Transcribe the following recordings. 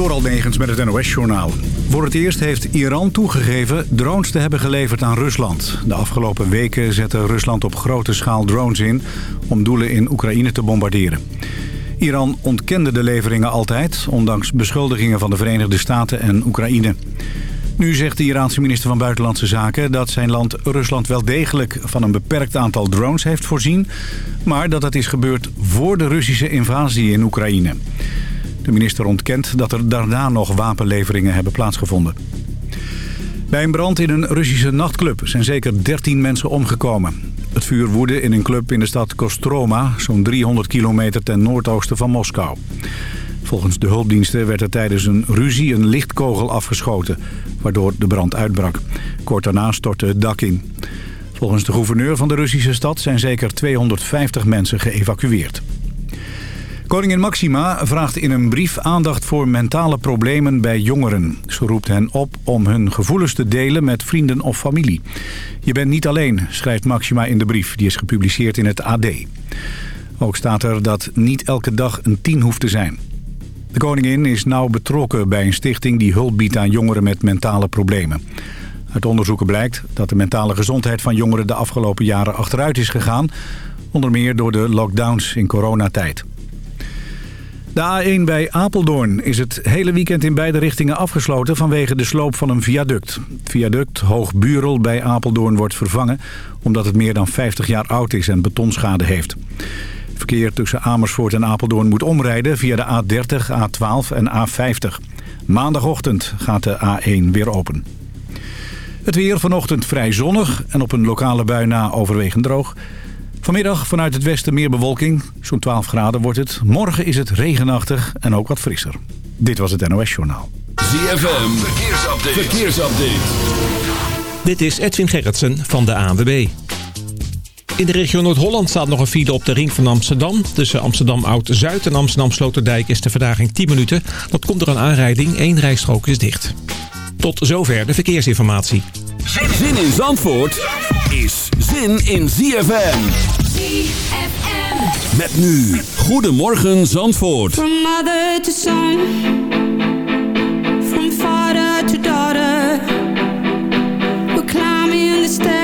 Door Negens met het NOS-journaal. Voor het eerst heeft Iran toegegeven drones te hebben geleverd aan Rusland. De afgelopen weken zette Rusland op grote schaal drones in... om doelen in Oekraïne te bombarderen. Iran ontkende de leveringen altijd... ondanks beschuldigingen van de Verenigde Staten en Oekraïne. Nu zegt de Iraanse minister van Buitenlandse Zaken... dat zijn land Rusland wel degelijk van een beperkt aantal drones heeft voorzien... maar dat het is gebeurd voor de Russische invasie in Oekraïne. De minister ontkent dat er daarna nog wapenleveringen hebben plaatsgevonden. Bij een brand in een Russische nachtclub zijn zeker 13 mensen omgekomen. Het vuur woedde in een club in de stad Kostroma, zo'n 300 kilometer ten noordoosten van Moskou. Volgens de hulpdiensten werd er tijdens een ruzie een lichtkogel afgeschoten, waardoor de brand uitbrak. Kort daarna stortte het dak in. Volgens de gouverneur van de Russische stad zijn zeker 250 mensen geëvacueerd. Koningin Maxima vraagt in een brief aandacht voor mentale problemen bij jongeren. Ze roept hen op om hun gevoelens te delen met vrienden of familie. Je bent niet alleen, schrijft Maxima in de brief. Die is gepubliceerd in het AD. Ook staat er dat niet elke dag een tien hoeft te zijn. De koningin is nauw betrokken bij een stichting die hulp biedt aan jongeren met mentale problemen. Uit onderzoeken blijkt dat de mentale gezondheid van jongeren de afgelopen jaren achteruit is gegaan. Onder meer door de lockdowns in coronatijd. De A1 bij Apeldoorn is het hele weekend in beide richtingen afgesloten vanwege de sloop van een viaduct. Het viaduct Hoogburel bij Apeldoorn wordt vervangen omdat het meer dan 50 jaar oud is en betonschade heeft. Verkeer tussen Amersfoort en Apeldoorn moet omrijden via de A30, A12 en A50. Maandagochtend gaat de A1 weer open. Het weer vanochtend vrij zonnig en op een lokale bui na overwegend droog. Vanmiddag vanuit het westen meer bewolking. Zo'n 12 graden wordt het. Morgen is het regenachtig en ook wat frisser. Dit was het NOS Journaal. ZFM, verkeersupdate. verkeersupdate. Dit is Edwin Gerritsen van de ANWB. In de regio Noord-Holland staat nog een file op de ring van Amsterdam. Tussen Amsterdam Oud-Zuid en Amsterdam Sloterdijk is de verdaging 10 minuten. Dat komt door een aanrijding. Eén rijstrook is dicht. Tot zover de verkeersinformatie. Zin in Zandvoort is zin in ZFM. ZFM. Met nu. Goedemorgen Zandvoort. From mother to son From father to daughter We're climbing the staircase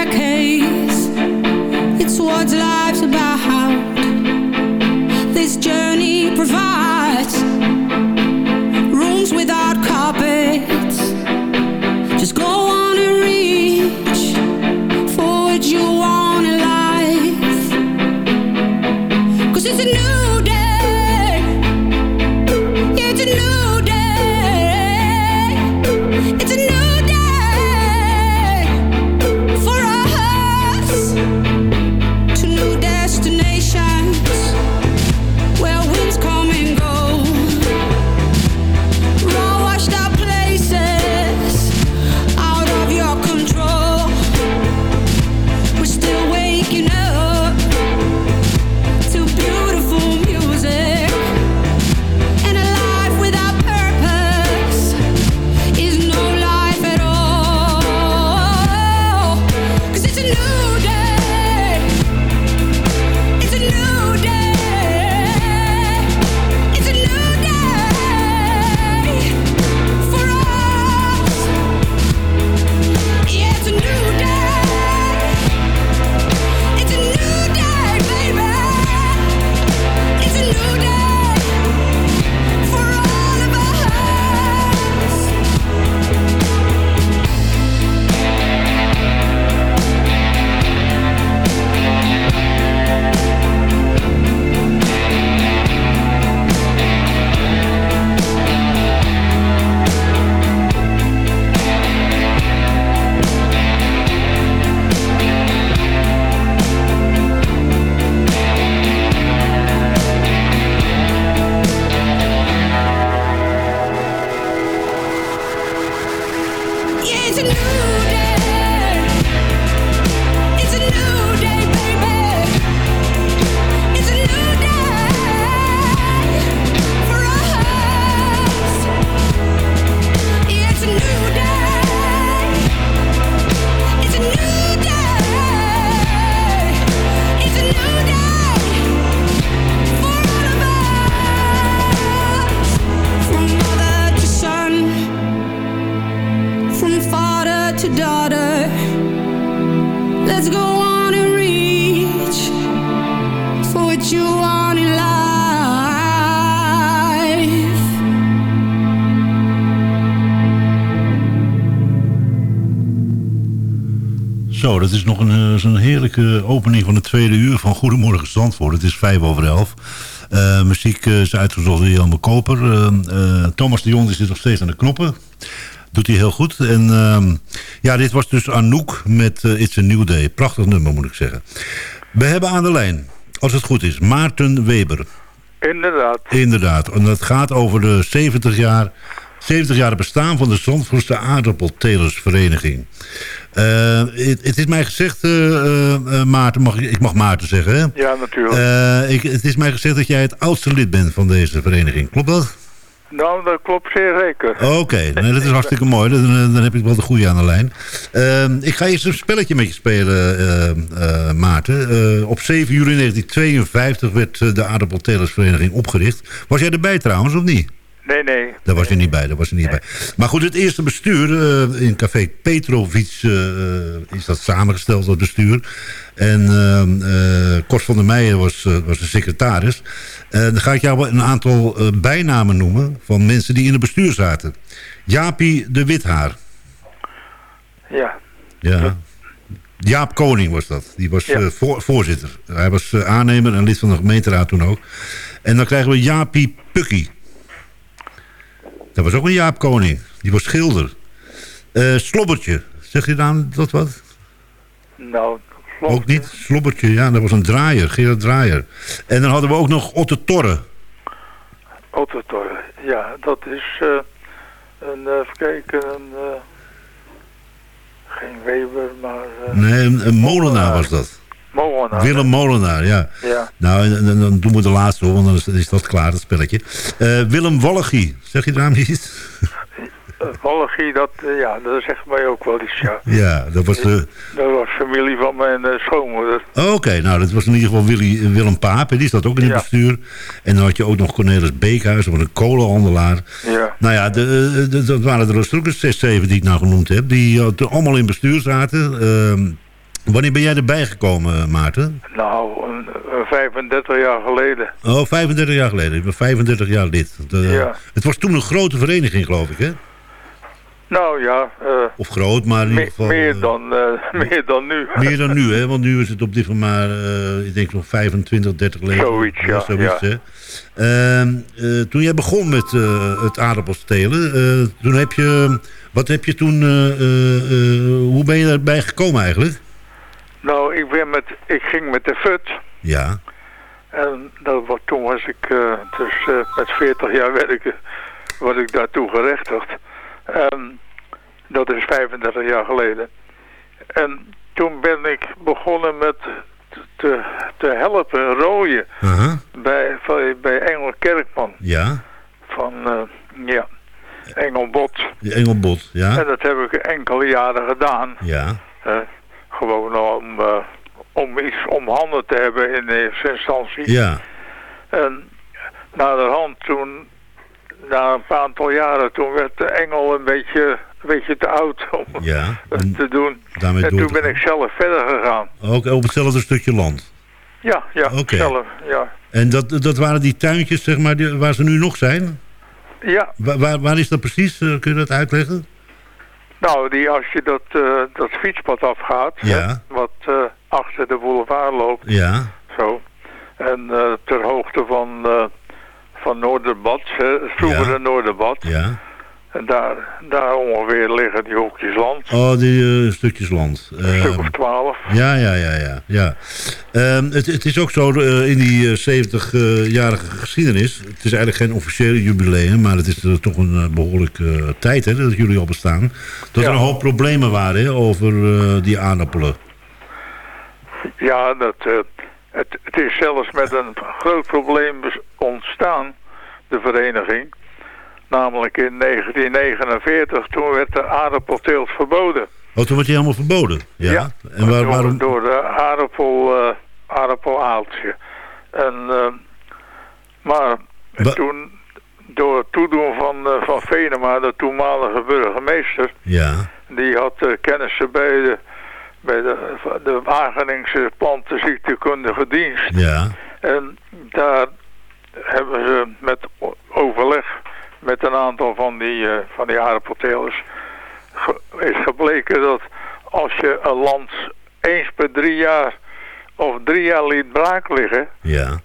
dat is nog een, eh, zo'n heerlijke opening van het tweede uur van Goedemorgen Zandvoort. Het is vijf over elf. Uh, muziek uh, is uitgezocht door Jelme Koper. Uh, Thomas de Jong zit nog steeds aan de knoppen. Doet hij heel goed. En ehm, ja, dit was dus Anouk met It's a New Day. Prachtig nummer moet ik zeggen. We hebben aan de lijn, als het goed is, Maarten Weber. Inderdaad. Inderdaad. En dat gaat over de 70 jaar, 70 jaar bestaan van de Zandvoortse aardappeltelersvereniging. Uh, het, is mij gezegd, uh, uh, Maarten, mag, ik mag Maarten zeggen hè? Ja, natuurlijk. Het is mij gezegd dat jij het oudste lid bent van deze vereniging. Klopt dat? Nou, dat klopt zeer zeker. Oké, okay. nee, dat is hartstikke mooi. Dan, dan heb ik wel de goede aan de lijn. Ik ga eerst een spelletje met je spelen, Maarten. op 7 juli 1952 werd de Aardappeltelersvereniging opgericht. Was jij erbij trouwens, of niet? Nee, nee. Daar was je niet bij, daar was je niet bij. Maar goed, het eerste bestuur uh, in Café Petrovic uh, is dat samengesteld door het bestuur. En uh, Kort van der Meijen was, was de secretaris. dan ga ik jou een aantal bijnamen noemen van mensen die in het bestuur zaten. Jaapie de Withaar. Ja. Ja. Jaap Koning was dat. Die was ja. voor, voorzitter. Hij was aannemer en lid van de gemeenteraad toen ook. En dan krijgen we Jaapie Pukkie. Dat was ook een Jaap Koning. Die was schilder. Uh, slobbertje. Zeg je dan dat wat? Nou, Ook niet? Slobbertje, ja. Dat was een draaier. Gerard Draaier. En dan hadden we ook nog Otte Torre. Otte Torre, ja. Dat is uh, een, uh, even kijken, een... geen Weber, maar... nee, een, een molenaar was dat. Molenaar. Willem Molenaar, ja. ja. Nou, dan, dan, doen we de laatste hoor, want dan is, dat klaar, dat spelletje. Uh, Willem Wallegie, zeg je daar iets? Wallegie, dat, uh, ja, dat zegt mij ook wel iets, ja. Ja, dat was de... Dat was familie van mijn schoonmoeder. Oh, Oké, nou, dat was in ieder geval Willy, Willem Paap, die zat ook in het ja. bestuur. En dan had je ook nog Cornelis Beekhuis, een kolenhandelaar. Ja. Nou ja, de, de, dat waren er ook 6, 7 die ik nou genoemd heb, die allemaal in bestuur zaten... Ehm, Wanneer ben jij erbij gekomen, Maarten? Nou, een, een 35 jaar geleden. Oh, 35 jaar geleden. Ik ben 35 jaar lid. De, ja. Het was toen een grote vereniging, geloof ik, hè? Nou ja. Uh, of groot, maar in ieder geval... Meer uh, dan, uh, meer dan nu. meer dan nu, hè? Want nu is het op dit moment maar, ik denk nog 25, 30 leden. Zoiets, ja. Zoiets, ja. Hè? Ehm, toen jij begon met het aardappelstelen, toen heb je... Wat heb je toen... hoe ben je erbij gekomen eigenlijk? Nou, ik, ben met, ik ging met de FUT. Ja. En dat was, toen was ik uh, dus uh, met 40 jaar werken, was ik daartoe gerechtigd. En dat is 35 jaar geleden. En toen ben ik begonnen met te, te helpen rooien uh -huh. bij, bij Engel Kerkman. Ja. Van, uh, ja, Engelbot. Engelbot, ja. En dat heb ik enkele jaren gedaan. Ja. Gewoon om, uh, om iets om handen te hebben in eerste instantie. Ja. En na de hand toen, na een aantal jaren, toen werd de engel een beetje, een beetje te oud om ja, te doen. En toen ben ik zelf verder gegaan. Ook op hetzelfde stukje land? Ja, ja, okay. zelf, ja. En dat, dat waren die tuintjes, zeg maar, die, waar ze nu nog zijn? Ja. Waar, waar, waar is dat precies? Uh, kun je dat uitleggen? Nou, die, als je dat, uh, dat fietspad afgaat, ja. hè, wat uh, achter de boulevard loopt, ja. zo, en uh, ter hoogte van, van Noorderbad, vroeger ja. Noorderbad, ja. Daar, daar ongeveer liggen die hoekjes land. Oh, die stukjes land. Een stuk of twaalf. Ja, ja, ja, ja. ja. Um, het, het is ook zo, in die 70-jarige geschiedenis, het is eigenlijk geen officiële jubileum, maar het is toch een behoorlijke tijd hè, dat jullie al bestaan, dat ja. er een hoop problemen waren hè, over die aardappelen. Ja, dat, het, het is zelfs met een groot probleem ontstaan, de vereniging. Namelijk in 1949, toen werd de aardappelteelt verboden. Oh, toen werd die helemaal verboden? Ja. ja en waar, door, waarom? door de aardappel, uh, aardappelaaltje. En, uh, maar toen, door het toedoen van, uh, van Venema, de toenmalige burgemeester... Ja. Die had kennissen bij de, bij de, de Wageningse plantenziektekundige dienst. Ja. En daar hebben ze met overleg met een aantal van die, uh, van die aardappeltelers ge is gebleken dat als je een land eens per drie jaar of drie jaar liet braak liggen, Ja.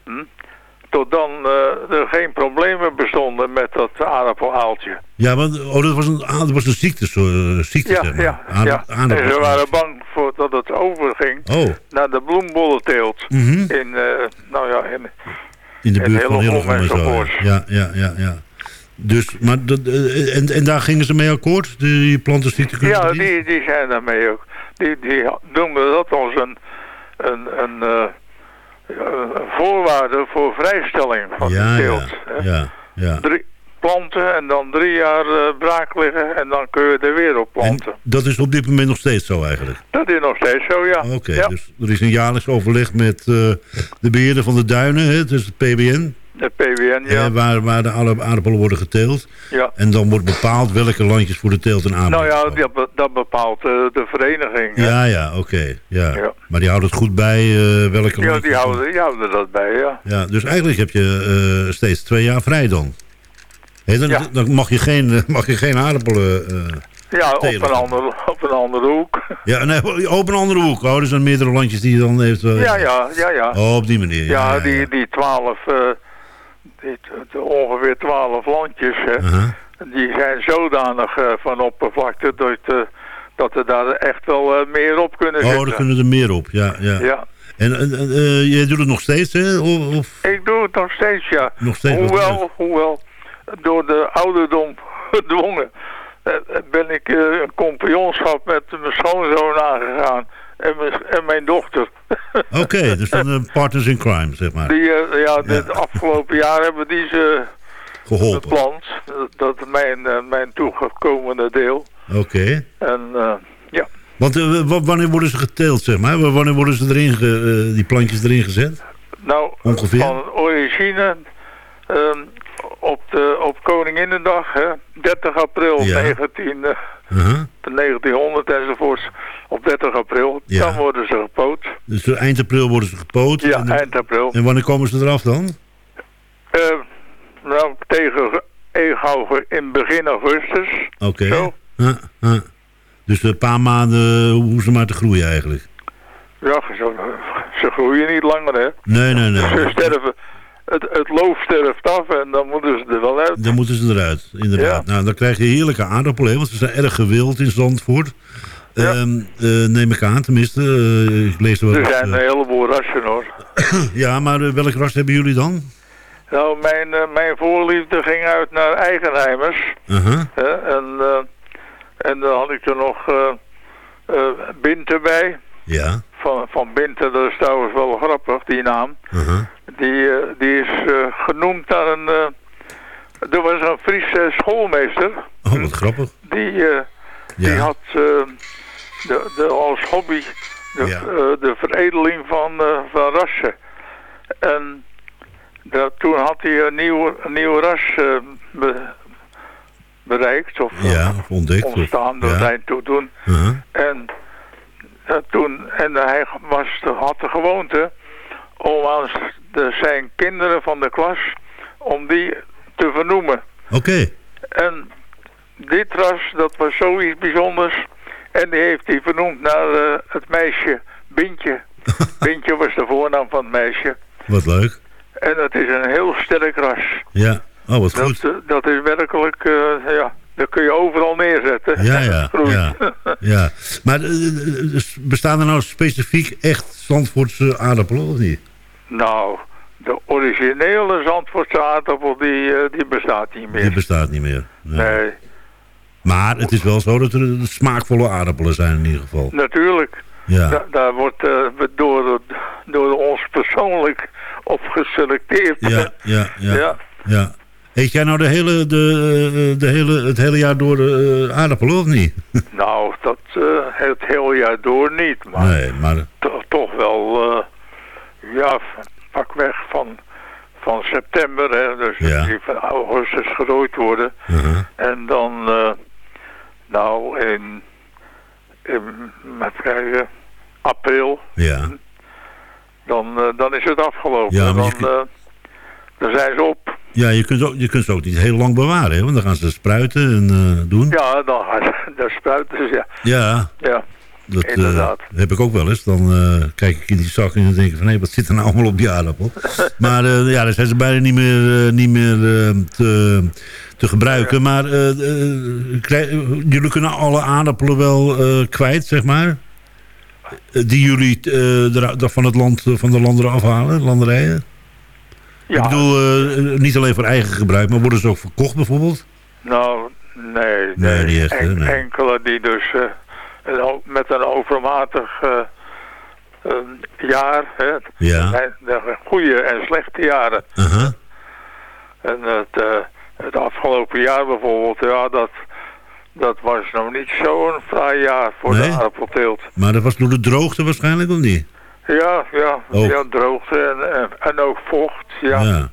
tot dan eh, er geen problemen bestonden met dat aardappelaaltje. Ja, want oh, dat, was een, ah, dat was een ziekte, zo, eh, ziekte Ja, zeg maar. ja, ja. En ze waren bang voor dat het overging Oh, naar de bloembollenteelt. mhm. In, nou ja, in, in de buurt van Hillegom Hillegom en zo. enzovoort. Ja, ja, ja, ja. Dus, maar dat, eh, en, en daar gingen ze mee akkoord, die plantenziekte? ja die, die zijn daarmee ook. Die, die noemen dat als een, een, een, eh, een voorwaarde voor vrijstelling van ja, de ja, teelt. ja, ja. Drie planten en dan drie jaar eh, braak liggen en dan kun je er weer op En planten. dat is op dit moment nog steeds zo eigenlijk? Dat is nog steeds zo, ja. Oké, ja. dus er is een jaarlijks overleg met de beheerder van de duinen, hè, dus het PBN, PWN, ja. waar, waar de aardapp- aardappelen worden geteeld. ja. En dan wordt bepaald welke landjes voor de teelt en aanbod. Nou ja, dat, be- dat bepaalt eh, de vereniging. hè. Ja, ja, oké. ja. Ja. Maar die houdt het goed bij eh, welke Ja, landjes- die houden, die houden dat bij, ja. Ja, dus eigenlijk heb je eh, steeds twee jaar vrij dan. Hé, dan, Ja. dan mag je geen, mag je geen aardappelen... Ja, op een, andere, op een andere hoek. ja, nee, op een andere hoek. Oh, er zijn meerdere landjes die je dan heeft... Ja, ja, ja, ja. Oh, op die manier. Ja, die, ja. die twaalf, ongeveer twaalf landjes, hè, Aha. die zijn zodanig eh, van oppervlakte dat, eh, dat er daar echt wel eh, meer op kunnen Oh, zitten. daar kunnen er meer op. Ja, ja. Ja, En en, en, jij doet het nog steeds, hè? Of, ik doe het nog steeds, ja. Nog steeds, hoewel, hoewel, door de ouderdom gedwongen, ben ik een compagnonschap met mijn schoonzoon aangegaan. En mijn, en mijn dochter. Oké, dus dan eh, partners in crime, zeg maar. Die, eh, ja, dit afgelopen jaar hebben die ze Geholpen. beplant. Dat is mijn, eh, mijn toegekomene deel. Oké. En ja, Want wa- wanneer worden ze geteeld, zeg maar? Wa- Wanneer worden ze erin, ge- die plantjes erin gezet? nou, Ongeveer? van origine ehm, op, de, op Koninginnedag, hè, 30 april Ja. 19, eh, Aha. 1900 enzovoorts, op 30 april, Ja. dan worden ze gepoot. Dus eind april worden ze gepoot. Ja, en, eind april. en wanneer komen ze eraf dan? Eh, nou, tegen in begin augustus. Oké. Dus een paar maanden hoe ze maar te groeien eigenlijk. Ja, ze, ze groeien niet langer, hè. Nee, nee, nee. Ze sterven, het, het loof sterft af en dan moeten ze er wel uit. Dan moeten ze eruit, inderdaad. Nou, dan krijg je heerlijke aardappelen, want ze zijn erg gewild in Zandvoort. Ja. Ehm, eh, neem ik aan, tenminste. eh, ik lees er wel Er zijn een eh, heleboel rassen, hoor. Ja, maar welk ras hebben jullie dan? Nou, mijn, mijn voorliefde ging uit naar Eigenheimers. Hè, en, en dan had ik er nog Binten bij. Ja. Van, van dat is trouwens wel grappig, die naam. Aha. Die, eh, die is eh, genoemd naar een... eh, er was een Friese schoolmeester. Oh, wat grappig. Die, die had de, de, als hobby de, Ja. de veredeling van, van rassen. En dat, toen had hij een nieuw, een nieuw ras be- bereikt. Of Ja, ontdekt. ontstaan door ja. zijn toedoen. Aha. En, toen, en hij was, had de gewoonte om aan zijn kinderen van de klas, om die te vernoemen. Oké. En dit ras, dat was zoiets bijzonders. En die heeft hij vernoemd naar eh, het meisje Bintje. Bintje was de voornaam van het meisje. Wat leuk. En het is een heel sterk ras. Ja. Oh, wat goed. Dat, eh, dat is werkelijk, eh, ja, dat kun je overal neerzetten. Ja, ja, ja, ja. Maar eh, eh, dus bestaan er nou specifiek echt Zandvoortse aardappelen of niet? nou, de originele Zandvoortse aardappel, die, eh, die bestaat niet meer. Die bestaat niet meer. Nee. nee, Maar het is wel zo dat er smaakvolle aardappelen zijn in ieder geval. natuurlijk. Ja. Da- daar wordt eh, door, door ons persoonlijk op geselecteerd. Ja, ja, ja. Ja. ja. Eet jij nou de hele, de, eh, de hele, het hele jaar door uh, aardappelen of niet? Nou, dat eh, het hele jaar door niet, maar Nee, maar... to- toch wel, eh, ja, pakweg van, van september, hè, dus Ja. die van augustus gerooid worden. uh-huh. En dan, eh, nou, in, in kijken, april, Ja. dan, eh, dan is het afgelopen. Ja, maar je dan, eh, dan zijn ze op. Ja, je kunt, ook, je kunt ze ook niet heel lang bewaren, hè? want dan gaan ze spruiten en eh, doen. Ja, dan, dan spruiten ze, ja. Ja, ja. Dat eh, Inderdaad. heb ik ook wel eens. Dan eh, kijk ik in die zak en dan denk ik van... hé, wat zit er nou allemaal op die aardappel? maar ja, dan zijn ze bijna niet meer, niet meer te, te gebruiken. Maar jullie kunnen alle aardappelen wel kwijt, zeg maar? Die jullie er- er van het land, van de landeren afhalen, landerijen? Ja, Ik bedoel, eh, niet alleen voor eigen gebruik, maar worden ze ook verkocht bijvoorbeeld? nou, nee. Nee, niet echt, hè, En- nee. Enkele die dus eh, met een overmatig eh, jaar, hè, Ja. de, de goede en slechte jaren. Aha. En het, eh, het afgelopen jaar bijvoorbeeld, ja, dat, dat was nog niet zo'n fraai jaar voor Nee? de aardappelteelt. Maar dat was door de droogte waarschijnlijk, of niet? Ja, ja, Ook. ja droogte en, en, en ook vocht. Ja. Ja,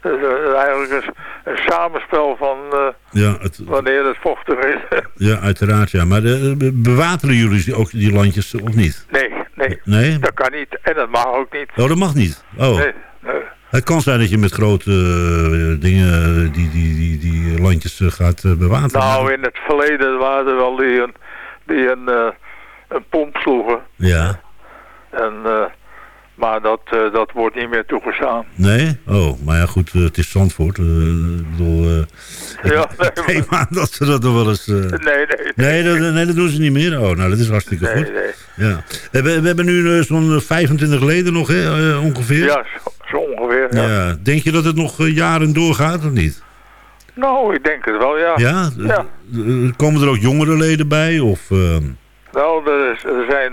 Het is eigenlijk een, een samenspel van eh, ja, het, wanneer het vochtig is. ja uiteraard. Ja. Maar de, be- bewateren jullie ook die landjes of niet? nee, nee, Nee? dat kan niet. En dat mag ook niet. Oh, dat mag niet. Oh. Nee, nee. Het kan zijn dat je met grote eh, dingen eh, die, die, die, die landjes eh, gaat eh, bewateren. Nou, in het verleden waren er wel die een, die een, eh, een pomp sloegen. Ja. En, eh, maar dat, eh, dat wordt niet meer toegestaan. Nee? Oh, maar ja goed, eh, het is Zandvoort. ik bedoel, Ja, nee, maar- dat ze dat nog wel eens... eh, Nee, nee. Nee, dat, nee, dat doen ze niet meer. Oh, nou, dat is hartstikke Nee, goed. nee. Ja. We, we hebben nu zo'n 25 leden nog, hè, ongeveer. Ja, zo, zo ongeveer. Ja. Ja. Denk je dat het nog jaren doorgaat of niet? Nou, ik denk het wel, ja. Ja? Ja. Komen er ook jongere leden bij? Of, eh, Nou, er, er zijn...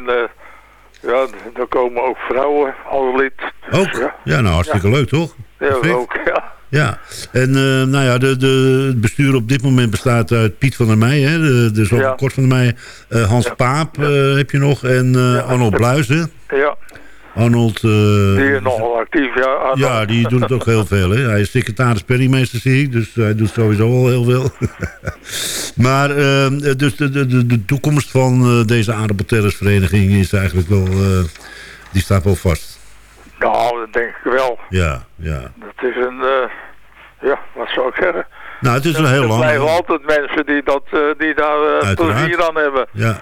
ja, er komen ook vrouwen al lid. Dus ook? Ja, Ja, nou, hartstikke leuk, toch? ja Perfect. ook, ja. Ja, en eh, nou ja, de, de, het bestuur op dit moment bestaat uit Piet van der Meij, hè, de, de zoon Ja. Kort van der Meij, eh, Hans. Paap eh, heb je nog en Arnold Bluizen. Ja, Arnold... eh, die is nogal actief, ja. Ja, die doet het ook heel veel. Hè. Hij is secretaris penningmeester, zie ik. Dus hij doet sowieso al heel veel. maar eh, dus de, de, de, toekomst van eh, deze aardappelterrasvereniging is eigenlijk wel... die staat wel vast. Nou, dat denk ik wel. Ja, ja. Dat is een... ja, wat zou ik zeggen? Nou, het is wel heel er lang. blijven altijd mensen die, dat, die daar plezier aan hebben. Ja.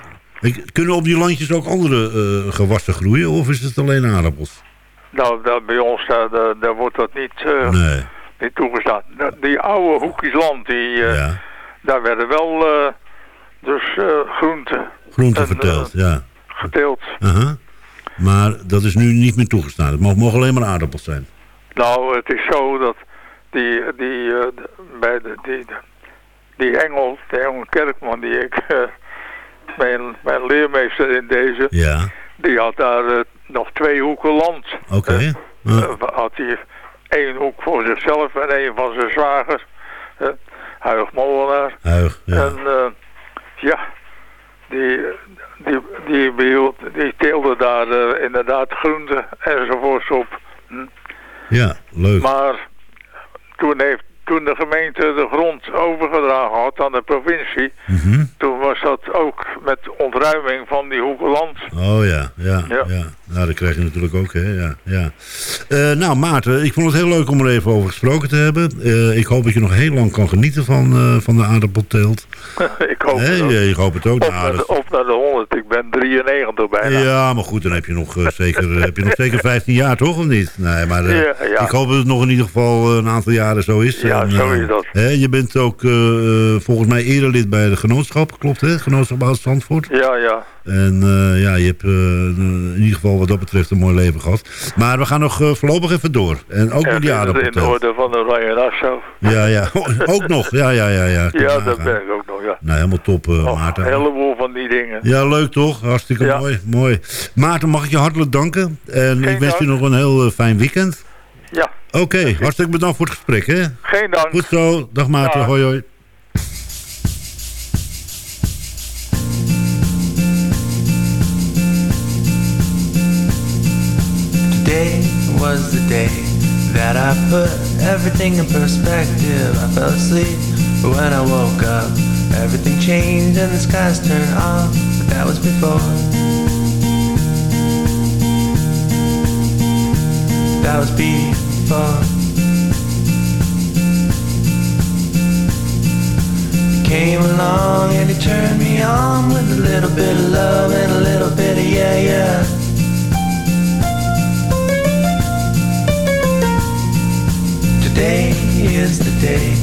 Kunnen op die landjes ook andere eh, gewassen groeien? Of is het alleen aardappels? Nou, daar, bij ons daar, daar, wordt dat niet, eh, Nee. niet toegestaan. Nou, Die oude hoekjes land, die, eh, Ja. daar werden wel eh, dus eh, groenten Groente En, verteld, ja. geteeld. Maar dat is nu niet meer toegestaan. Het mogen, mogen alleen maar aardappels zijn. Nou, het is zo dat die, die, eh, de- bij de, die, die Engel, de Engel Kerkman, die ik, eh, mijn, mijn leermeester in deze, Ja, die had daar eh, nog twee hoeken land. oké. Eh, eh, had hij één hoek voor zichzelf en één van zijn zwager, uh, Huig Molenaar. Huig, ja. En ja, die, die, die, behield, die teelde daar inderdaad groenten enzovoorts op. Hm. Ja, leuk. Maar toen, heeft, toen de gemeente de grond overgedragen had aan de provincie, Mhm. toen was dat ook met ontruiming van die hoeken land. Oh ja, ja, ja, Ja. Nou, dat krijg je natuurlijk ook, hè. Ja, ja. Eh, nou, Maarten, ik vond het heel leuk om er even over gesproken te hebben. Eh, ik hoop dat je nog heel lang kan genieten van, eh, van de aardappelteelt. ik hoop het ook. ik hoop het ook. Op, naar de, op naar de 100, ik ben 93 bijna. Ja, maar goed, dan heb je nog, eh, zeker, heb je nog zeker 15 jaar, toch? Of niet? Nee, maar eh, Ja, ja. ik hoop dat het nog in ieder geval eh, een aantal jaren zo is. Ja, En, zo eh, is dat. Hè, je bent ook eh, eh, volgens mij eerder lid bij de genootschap, klopt hè? Genootschap Oud Zandvoort. Ja, ja. En eh, ja, je hebt eh, in ieder geval wat dat betreft een mooi leven gehad. Maar we gaan nog eh, voorlopig even door. En ook met En die in de orde van de Oranje Nassau. Ja, ja. ook nog. Ja, ja, ja. Ja, Ja, dat ben ik ook nog, ja. Nou, helemaal top, eh, Oh, Maarten. een heleboel van die dingen. Ja, leuk toch? Hartstikke Ja. mooi. mooi. Maarten, mag ik je hartelijk danken. En ik wens je nog een heel eh, fijn weekend. Ja, Oké, hartstikke bedankt voor het gesprek. Hè? geen dank. Goed zo. Dag Maarten. Ja. Hoi hoi. Today was the day that I put everything in perspective. I fell asleep, when I woke up, everything changed and the skies turned off. But that was before. That was before. came along and he turned me on with a little bit of love and a little bit of yeah, yeah. Today is the day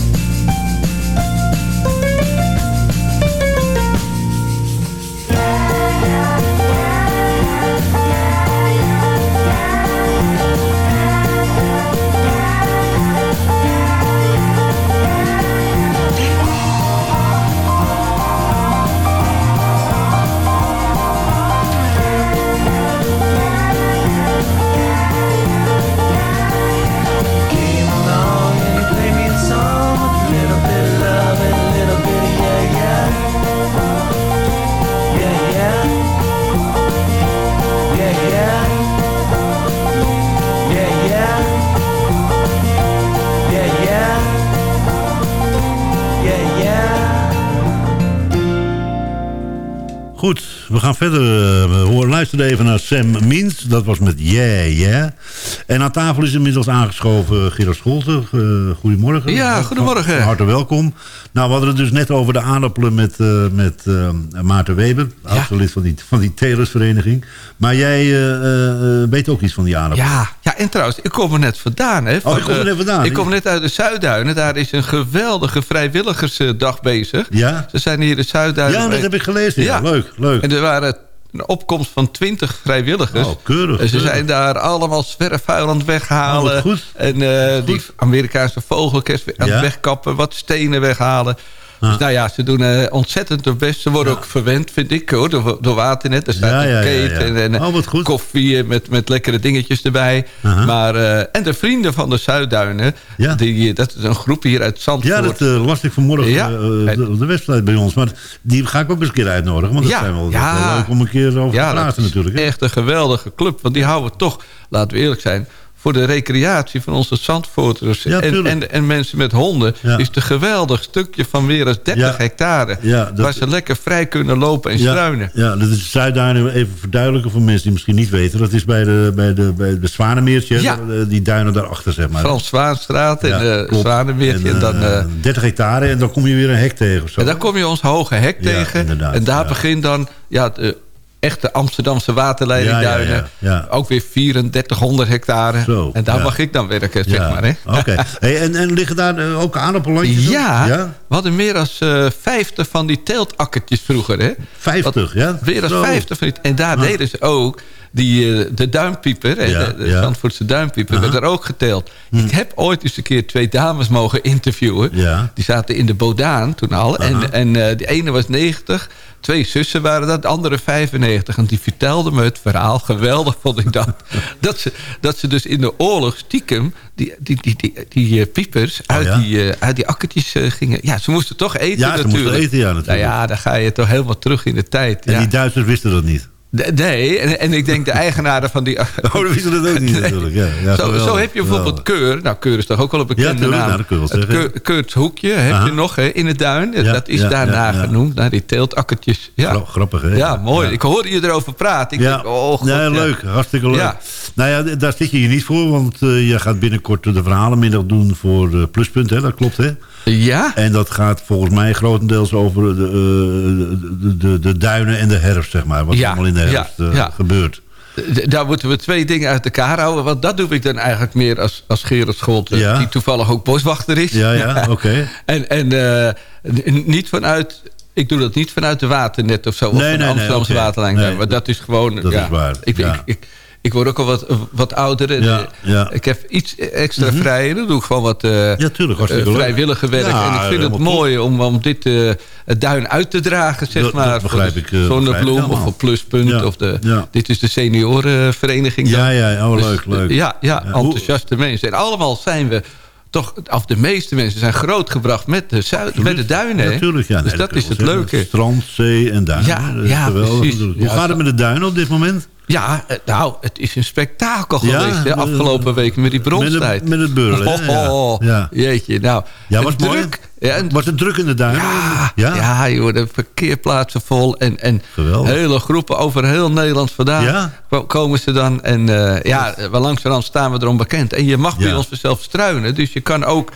Verder. luisteren even naar Sam Mins. Dat was met Yeah, Yeah. En aan tafel is inmiddels aangeschoven Gerard Scholte. Goedemorgen. Ja, goedemorgen. Van harte welkom. Nou, we hadden het dus net over de aardappelen met, eh, met eh, Maarten Weber. oudste lid van die, van die telersvereniging. Maar jij eh, weet ook iets van die aardappelen. Ja, ja, en trouwens, ik kom er net vandaan. Hè, van Oh, je komt er net vandaan? Ik kom net uit de Zuidduinen. Daar is een geweldige vrijwilligersdag bezig. Ja? Ze zijn hier de Zuidduinen. Ja, dat heb ik gelezen. Ja. Leuk, leuk. En er waren een opkomst van 20 vrijwilligers. Oh, keurig, En ze zijn daar allemaal zwerfvuil aan het weghalen. Oh. En eh, die Amerikaanse vogelkers aan Ja. het wegkappen. Wat stenen weghalen. Dus nou ja, ze doen eh, ontzettend hun best. Ze worden ook verwend, vind ik, hoor, door, door Waternet. Er staat een keten en, Oh, koffie met, met lekkere dingetjes erbij. Maar, eh, en de vrienden van de Zuidduinen. Ja. Die, eh, dat is een groep hier uit Zandvoort. Ja, dat las ik vanmorgen de, de wedstrijd bij ons. Maar die ga ik ook eens een keer uitnodigen. Want dat zijn wel, leuk om een keer over te praten natuurlijk. hè. echt een geweldige club. Want die houden toch, laten we eerlijk zijn... voor de recreatie van onze Zandvoorters Ja, en, en, en mensen met honden... Ja. is het een geweldig stukje van weer eens 30 Ja. hectare... Dat- waar ze lekker vrij kunnen lopen en struinen. ja, dat is Zuidduinen. Even verduidelijken voor mensen die misschien niet weten. Dat is bij de, bij de, bij de Zwanemeertje. de- Die duinen daarachter, zeg maar. Frans Zwaanstraat en Ja, eh. Zwanemeertje. En, En, dan, eh, eh, 30 hectare en dan kom je weer een hek tegen. Of zo. en dan kom je ons hoge hek tegen. en daar begint dan ja, de echte Amsterdamse waterleidingduinen. Ja, ja, ja, ja. Ook weer 3400 hectare. Zo, en daar mag ik dan werken, zeg maar. Oké. Hey, en, en liggen daar eh, ook aardappellandjes op? Ja, ja? we hadden meer dan eh 50 van die teeltakkertjes vroeger. Hè? 50, ja? Weer dan Zo. 50 van die, En daar Ah. deden ze ook die, eh, de duimpieper. Hè? Ja, de de ja. Zandvoortse duimpieper werd er ook geteeld. Ik heb ooit eens een keer twee dames mogen interviewen. Hm. Ja. Die zaten in de Bodaan toen al. Aha. En, en eh, die ene was 90. Twee zussen waren dat, de andere 95. En die vertelden me het verhaal. Geweldig vond ik dat. dat, ze, dat ze dus in de oorlog stiekem... die, die, die, die, die eh, piepers uit, Oh, ja? die, uit die akkertjes gingen... Ja, ze moesten toch eten Ja, ze natuurlijk. moesten eten, ja, natuurlijk. Nou ja, dan ga je toch helemaal terug in de tijd. En ja. die Duitsers wisten dat niet. Nee, en, en ik denk de eigenaren van die... Oh, dat wisten dat ook niet Nee. natuurlijk. Ja, ja, zo, zo heb je bijvoorbeeld. Keur. Nou, Keur is toch ook wel een bekende tuurlijk, naam. nou, dat Het. Keur- heb Aha. je nog hè, in het duin. Ja, dat is ja, daarna ja, ja. genoemd, naar die teeltakkertjes. Ja. Gra- grappig, hè? Ja, mooi. Ja. Ik hoorde je erover praten. Ik Ja, denk, oh, God, ja, ja. leuk. Hartstikke leuk. Ja. Nou ja, daar zit je hier niet voor, want eh, je gaat binnenkort de verhalenmiddag doen voor eh, Pluspunt, hè? Dat klopt, hè? Ja? En dat gaat volgens mij grotendeels over de, eh, de, de, de duinen en de herfst, zeg maar. Wat Ja, allemaal in de herfst eh, ja. gebeurt. Daar moeten we twee dingen uit elkaar houden. Want dat doe ik dan eigenlijk meer als, als Gerard Scholte. Ja. Die toevallig ook boswachter is. Ja, ja, oké. En, en eh, niet vanuit... Ik doe dat niet vanuit de waternet of zo. of Nee, van nee, de nee, Amsterdamse oké. waterlijn. Nee, maar dat is gewoon... dat ja, is waar, ik, ik, ik word ook al wat, wat ouder. En, Ja, ja. Ik heb iets extra vrij. En dan doe ik gewoon wat eh, Ja, tuurlijk, eh, vrijwillige werk. En ik vind het mooi om, om dit eh, duin uit te dragen. Zeg Dat- maar, voor begrijp ik Zonnebloem of voor Pluspunt. Of de. Dit is de seniorenvereniging. dan. Ja, ja, oh, Dus, leuk, leuk. Ja, ja, hoe- enthousiaste mensen. En allemaal zijn we toch, of de meeste mensen zijn grootgebracht met de, zuid, met de duinen. Natuurlijk, ja. dus Nee, dat is het leuke. Strand, zee en duinen. Ja, geweldig precies. Ja, Hoe gaat het met de duinen op dit moment? Ja, eh, nou, het is een spektakel geweest de de- afgelopen weken met die bronstijd. Met het- met het beurlen. Oh, Ja. Jeetje, nou. Ja, was het druk. Ja, en Was het druk in de duinen? Ja, Ja? ja. joh, de verkeerplaatsen vol. En, en Geweldig. hele groepen over heel Nederland vandaan Ja? komen ze dan. En eh, ja, wel langzamerhand staan we erom bekend. En je mag bij ons zelf struinen. Dus je kan ook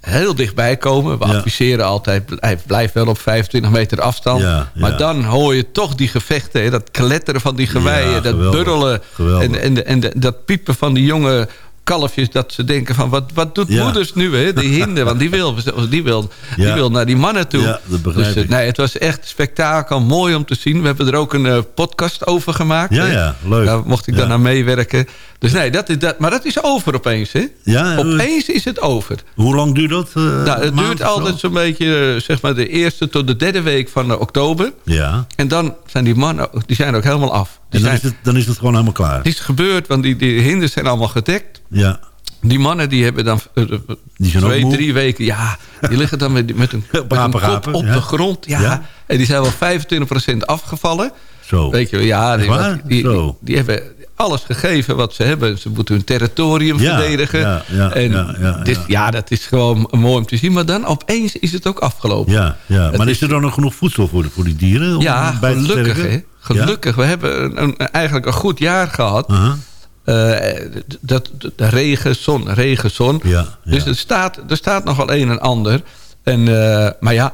heel dichtbij komen. We Ja. adviseren altijd, hij blijft wel op 25 meter afstand. Ja, Maar ja. dan hoor je toch die gevechten. Hè, dat kletteren van die geweien, dat burrelen. En, en, en dat piepen van die jonge kalfjes dat ze denken van wat, wat doet Ja. moeders nu hè die hinden want die wil, die wil, die wil naar die mannen toe Ja, dat begrijp dus, eh, ik. nee, het was echt spektakel, mooi om te zien. We hebben er ook een eh, podcast over gemaakt. Ja, hè. ja, leuk. Daar mocht ik dan aan meewerken. Dus nee, dat is dat, maar dat is over opeens. Hè? Ja, Opeens is het over. Hoe lang duurt dat? eh, nou, het duurt altijd zo'n beetje zeg maar de eerste tot de derde week van oktober. Ja. En dan zijn die mannen die zijn ook helemaal af. Die En dan zijn, is, het, dan is het gewoon helemaal klaar. het is gebeurd, want die, die hinders zijn allemaal gedekt. Ja. Die mannen die hebben dan eh, Die twee, drie weken... Ja, die liggen dan met, met een, met een kop op ja. de grond. Ja. Ja. En die zijn wel 25% afgevallen. Zo. Weet je wel, ja, die, die, die hebben alles gegeven wat ze hebben. Ze moeten hun territorium Ja, verdedigen. ja, ja, en ja, ja, dit- ja. dat is gewoon mooi om te zien. Maar dan opeens is het ook afgelopen. Ja, ja. Maar is- is er dan nog genoeg voedsel voor, de, voor die dieren? om Ja, bij te gelukkig. Hè? Gelukkig. We hebben een, een- eigenlijk een goed jaar gehad. Eh, dat, dat- de regen, zon, regen, zon. Ja, Dus ja. er staat, er staat nog wel een en ander. En, eh, maar ja,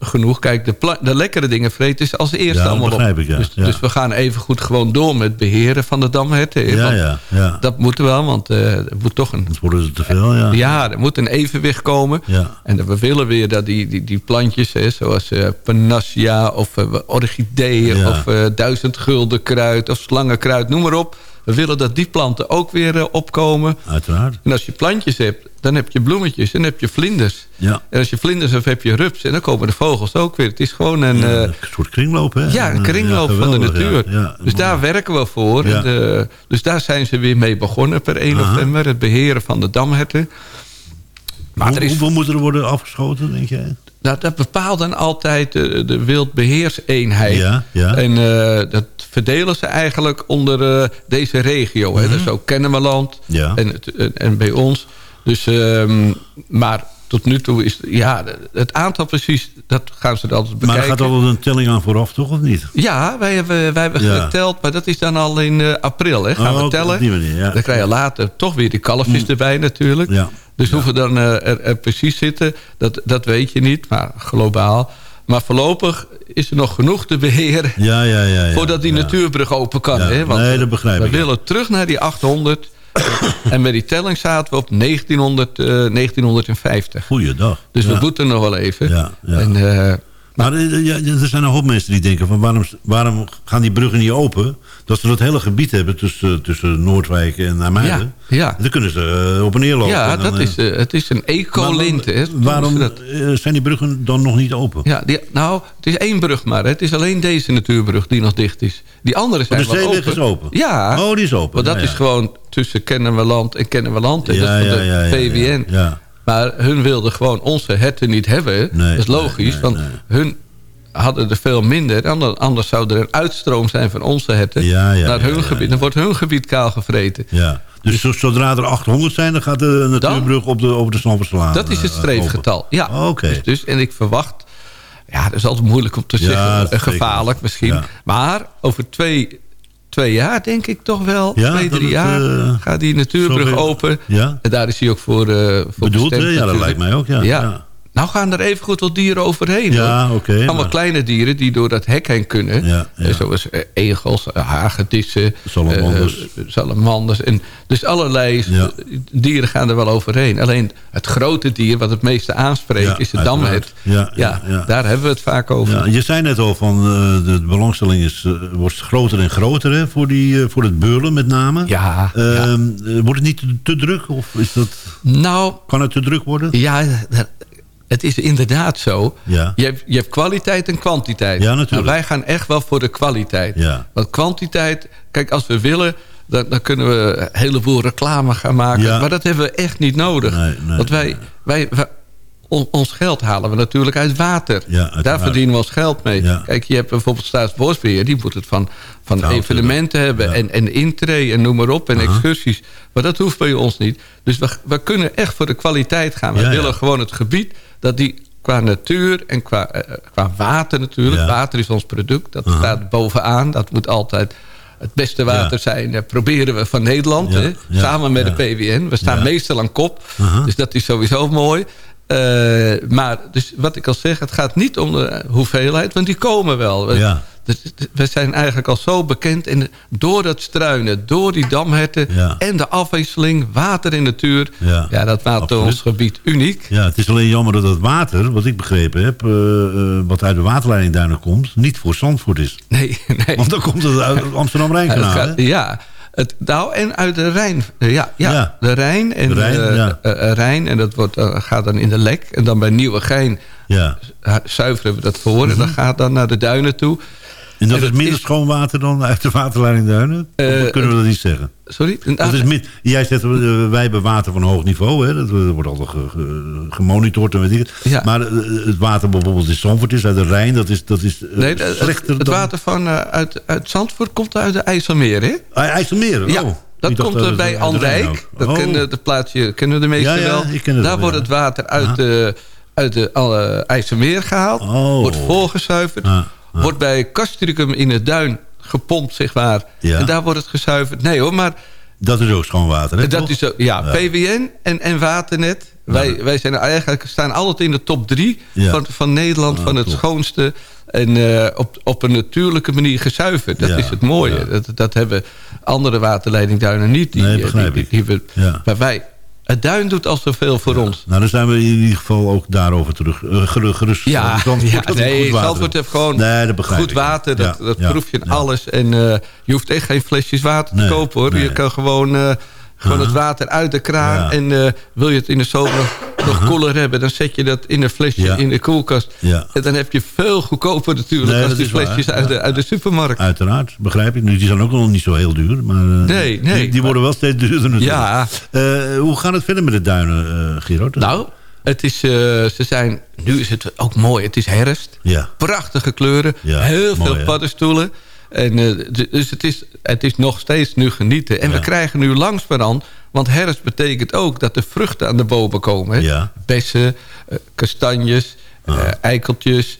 genoeg. Kijk, de, de lekkere dingen vreten is als eerste Ja, allemaal op. ik, ja. Dus, Ja. dus we gaan even goed gewoon door met beheren van de damherten. Ja, ja. Dat moet wel, want eh, er moet toch een... Dat worden ze te veel, ja. Ja, er moet een evenwicht komen. Ja. En we willen weer dat die, die, die plantjes, hè, zoals eh panacea of eh, orchideeën... Of duizend gulden kruid of slangenkruid, noem maar op. We willen dat die planten ook weer eh, opkomen. Uiteraard. En als je plantjes hebt, dan heb je bloemetjes en dan heb je vlinders. Ja. En als je vlinders hebt, heb je rups. En dan komen de vogels ook weer. Het is gewoon een... Ja, eh, een soort kringloop, hè? ja, een kringloop Ja, van de natuur. Ja, dus daar werken we voor. En de- dus daar zijn ze weer mee begonnen per 1 Aha. november. Het beheren van de damherten. Maar Hoe- er is, Hoeveel moeten er worden afgeschoten, denk jij? nou, dat bepaalt dan altijd de, de wildbeheerseenheid. Ja, ja. En eh, dat verdelen ze eigenlijk onder eh, deze regio. Hè. Dat is ook Kennemerland Mhm. Ja. en, en bij ons. Dus, ehm, maar tot nu toe is ja, het aantal precies, dat gaan ze altijd Maar bekijken. er gaat altijd een telling aan vooraf, toch? Of niet? Ja, wij hebben, wij hebben Ja. geteld, maar dat is dan al in eh, april. Hè, gaan Oh, we op tellen. die manier, ja. Dan krijg je later toch weer die kalfjes erbij natuurlijk. Ja. Dus hoeveel dan eh, er, er precies zitten, dat, dat weet je niet. Maar globaal. Maar voorlopig is er nog genoeg te beheren... Ja, ja, ja. ja. voordat die natuurbrug open kan. Hè? Want Nee, dat begrijp we ik, ja. willen terug naar die 800... en met die telling zaten we op 1900, eh, 1950. Goeiedag. Dus ja. we moeten nog wel even. Ja, ja. En, eh, Maar eh, ja, er zijn een hoop mensen die denken... Van waarom, waarom gaan die bruggen niet open? Dat ze dat hele gebied hebben tussen, tussen Noordwijk en Amuiden. Ja, ja. Dan kunnen ze eh, op en neer lopen. ja, dan, dat eh, is, het is een ecolint. Waarom dat. eh, zijn die bruggen dan nog niet open? Ja, die, nou, het is één brug maar. Hè. Het is alleen deze natuurbrug die nog dicht is. Die andere zijn de wel open. is open? Ja. Oh, die is open. Want dat Ja, is gewoon tussen Kennemerland en Kennemerland. hè. Ja, dat is van ja, de VWN. ja. Maar hun wilden gewoon onze herten niet hebben. Nee, dat is logisch, nee, want hun hadden er veel minder. Anders, anders zou er een uitstroom zijn van onze herten Ja, ja, naar hun ja, gebied. Dan wordt hun gebied kaal gevreten. Ja. Dus zo- zodra er 800 zijn, dan gaat de natuurbrug op de, over de Snapperslaan. Dat is het eh, streefgetal. Ja. Oké. Dus, dus, en ik verwacht... Ja, dat is altijd moeilijk om te zeggen. eh, gevaarlijk misschien. Maar over twee, twee jaar denk ik toch wel. Ja, twee, drie het, jaar eh, gaat die natuurbrug open. Ja. En daar is hij ook voor, eh voor Bedoeld, bestemd Ja, dat natuurlijk. lijkt mij ook, ja. Ja. Nou gaan er even goed wat dieren overheen. Ja, oké, Allemaal maar- kleine dieren die door dat hek heen kunnen. Ja, ja. Eh, Zoals eh, egels, eh, hagedissen, Salamanders. eh, salamanders. En dus allerlei Ja. dieren gaan er wel overheen. Alleen het grote dier wat het meeste aanspreekt is de damhet. Ja, daar hebben we het vaak over. Ja, je zei net al van de belangstelling is, wordt groter en groter hè, voor, die, voor het beurlen met name. Ja, Ehm, eh, wordt het niet te, te druk? Of is dat, Nou, kan het te druk worden? ja, het is inderdaad zo. Ja. Je, hebt, je hebt kwaliteit en kwantiteit. Ja, natuurlijk. Nou, wij gaan echt wel voor de kwaliteit. Ja. Want kwantiteit, kijk, als we willen dan, dan kunnen we een heleboel reclame gaan maken. Ja. Maar dat hebben we echt niet nodig. Nee, nee, Want wij, wij, wij- on- ons geld halen we natuurlijk uit water. Ja, uit Daar verdienen we ons geld mee. Ja. Kijk, je hebt bijvoorbeeld Staatsbosbeheer. Die moet het van, van evenementen hebben. En, en intree en noem maar op. En excursies. Maar dat hoeft bij ons niet. Dus we, we kunnen echt voor de kwaliteit gaan. We willen gewoon het gebied dat die qua natuur en qua, eh, qua water natuurlijk. Ja. Water is ons product. Dat staat bovenaan. Dat moet altijd het beste water Ja. zijn. Dat proberen we van Nederland. Hè? Samen met de PWN. We staan meestal aan kop. Aha. Dus dat is sowieso mooi. Eh, maar dus wat ik al zeg, het gaat niet om de hoeveelheid, want die komen wel. We, Ja. Dus- we zijn eigenlijk al zo bekend en door dat struinen, door die damherten Ja. en de afwisseling, water en natuur. Ja, Ja, dat maakt absoluut. ons gebied uniek. Ja, het is alleen jammer dat het water, wat ik begrepen heb... eh, eh, wat uit de waterleidingduinen komt, niet voor Zandvoort is. Nee, nee. Want dan komt het uit Amsterdam-Rijnkanaal. ja, het, nou, en uit de Rijn. Eh, Ja, ja, Ja. de Rijn. En, De Rijn, ja. Rijn, en dat wordt, gaat dan in de lek. En dan bij Nieuwegein Ja. zuiveren we dat voor. Mhm. En dan gaat dan naar de duinen toe. En dat En is minder is- schoon water dan uit de waterleidingduinen? Eh, of kunnen we dat niet zeggen? Sorry? Dat is min, jij zegt, eh, wij hebben water van hoog niveau. Hè? Dat eh, wordt altijd ge- ge- gemonitord en weet ik het. Ja. Maar het water bijvoorbeeld in Zandvoort is uit de Rijn. Dat is, dat is Nee, het- slechter het dan... water van, uit, uit Zandvoort komt uit de IJsselmeer, hè? Ah, IJsselmeer? Ja, oh. dat Ik dacht komt er bij Andijk. Dat Oh. kennen het plaatsje kennen de meesten Ja, ja, wel. het Daar wordt ja. het water uit Ja. de, uit de alle IJsselmeer gehaald. Oh. Wordt voorgezuiverd. Ja. Wordt bij Castricum in het duin gepompt, zeg maar. Ja. En daar wordt het gezuiverd. Nee hoor, maar Dat is ook schoon water, hè? dat toch? is zo, ja, Ja. PWN en, en Waternet. Wij, wij zijn eigenlijk, staan altijd in de top drie van, van Nederland. Van het top. schoonste. En eh, op, op een natuurlijke manier gezuiverd. Dat is het mooie. Dat, dat hebben andere waterleidingduinen niet. Die, Nee, die- begrijp ik. die. Maar wij, het duin doet al zoveel voor ons. Nou, dan zijn we in ieder geval ook daarover terug. Uh, gerust. Ja, Zandvoort ja nee. Zandvoort heeft gewoon Nee, goed water. Dat, dat proef je in alles. En eh, je hoeft echt geen flesjes water te kopen hoor. Je kan gewoon, eh, gewoon het water uit de kraan. Ja. En eh, wil je het in de zomer nog, nog koeler hebben... dan zet je dat in een flesje Ja. in de koelkast. Ja. En dan heb je veel goedkoper natuurlijk... Nee, als die flesjes uit, de, uit de supermarkt. Uiteraard, begrijp ik. Nu, die zijn ook nog niet zo heel duur. Maar, eh, Nee, nee. Die, die worden wel steeds duurder natuurlijk. Ja. Eh, hoe gaat het verder met de duinen, Gerard? Nou, het is, ze zijn, nu is het ook mooi. Het is herfst. Ja. Prachtige kleuren. Ja, heel mooi, veel hè? En, eh, dus het is, het is nog steeds nu genieten. En Ja. we krijgen nu langzamerhand... want herfst betekent ook dat de vruchten aan de bomen komen. Ja. Bessen, eh, kastanjes, eh, eikeltjes...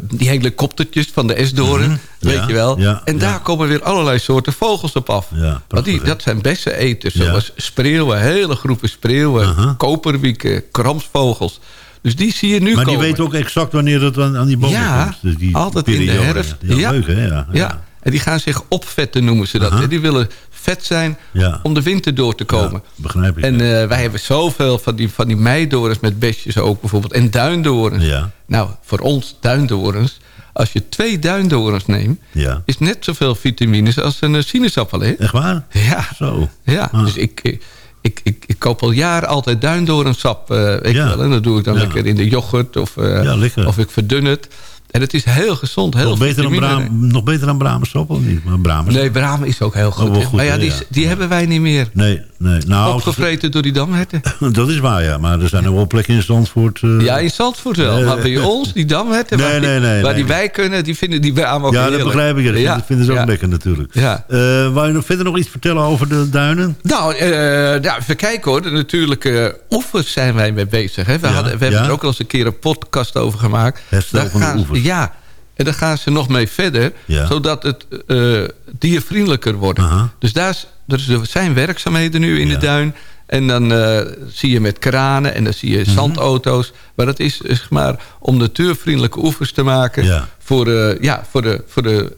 die hele koptertjes van de esdoorn, Mhm. weet Ja, je wel. ja, en daar komen weer allerlei soorten vogels op af. Ja, Want die, dat zijn besseneters, Ja. zoals spreeuwen, hele groepen spreeuwen, Aha. koperwieken, kramsvogels. Dus die zie je nu maar die komen. weten ook exact wanneer het aan, aan die bomen Ja, komt. Dus die altijd in de herfst. Ja, Ja. leuk hè? Ja, Ja. en die gaan zich opvetten noemen ze dat. Die willen vet zijn om de winter door te komen. Begrijp ik. En eh, wij hebben zoveel van die, van die meidorens met besjes ook bijvoorbeeld. En duindorens. Ja. Nou, voor ons duindorens. Als je twee duindorens neemt... Ja. is net zoveel vitamines als een eh, sinaasappel. Hè? Echt waar? Ja. Zo. Ja, Ah. dus ik, ik, ik, ik, ik koop al jaren altijd duindorensap. eh Ja. je wel, en dat doe ik dan Ja. lekker in de yoghurt of, eh, Ja, of ik verdun het. En het is heel gezond, heel Nog beter, dan. Braam, nog beter dan of niet? Maar. Nee, Bramen is ook heel goed. Oh, goed, maar ja, die, ja. die hebben wij niet meer. Nee, nee. Nou, Opgevreten door die damherten. dat is waar, ja. Maar er zijn nog wel plekken in Zandvoort... eh, Ja, in Zandvoort wel. Maar bij ons, die damherten, Nee, waar, die, nee, nee, waar die wij kunnen, die vinden die Bramen ook ja, dat begrijp ik. Dat Ja, vinden- ze ook lekker natuurlijk. Ja. Eh, wou je nog verder nog iets vertellen over de duinen? Nou, eh ja, even kijken hoor. De natuurlijke oevers zijn wij mee bezig. Hè. We, hadden, we hebben er ook al eens een keer een podcast over gemaakt. Herstel Daar van de oevers. Ja, en daar gaan ze nog mee verder. Ja. Zodat het eh, diervriendelijker wordt. Dus daar is- er zijn werkzaamheden nu in Ja. de duin. En dan eh, zie je met kranen en dan zie Mhm. je zandauto's. Maar dat is zeg maar om natuurvriendelijke oevers te maken. Ja. Voor, eh, ja, voor de, voor de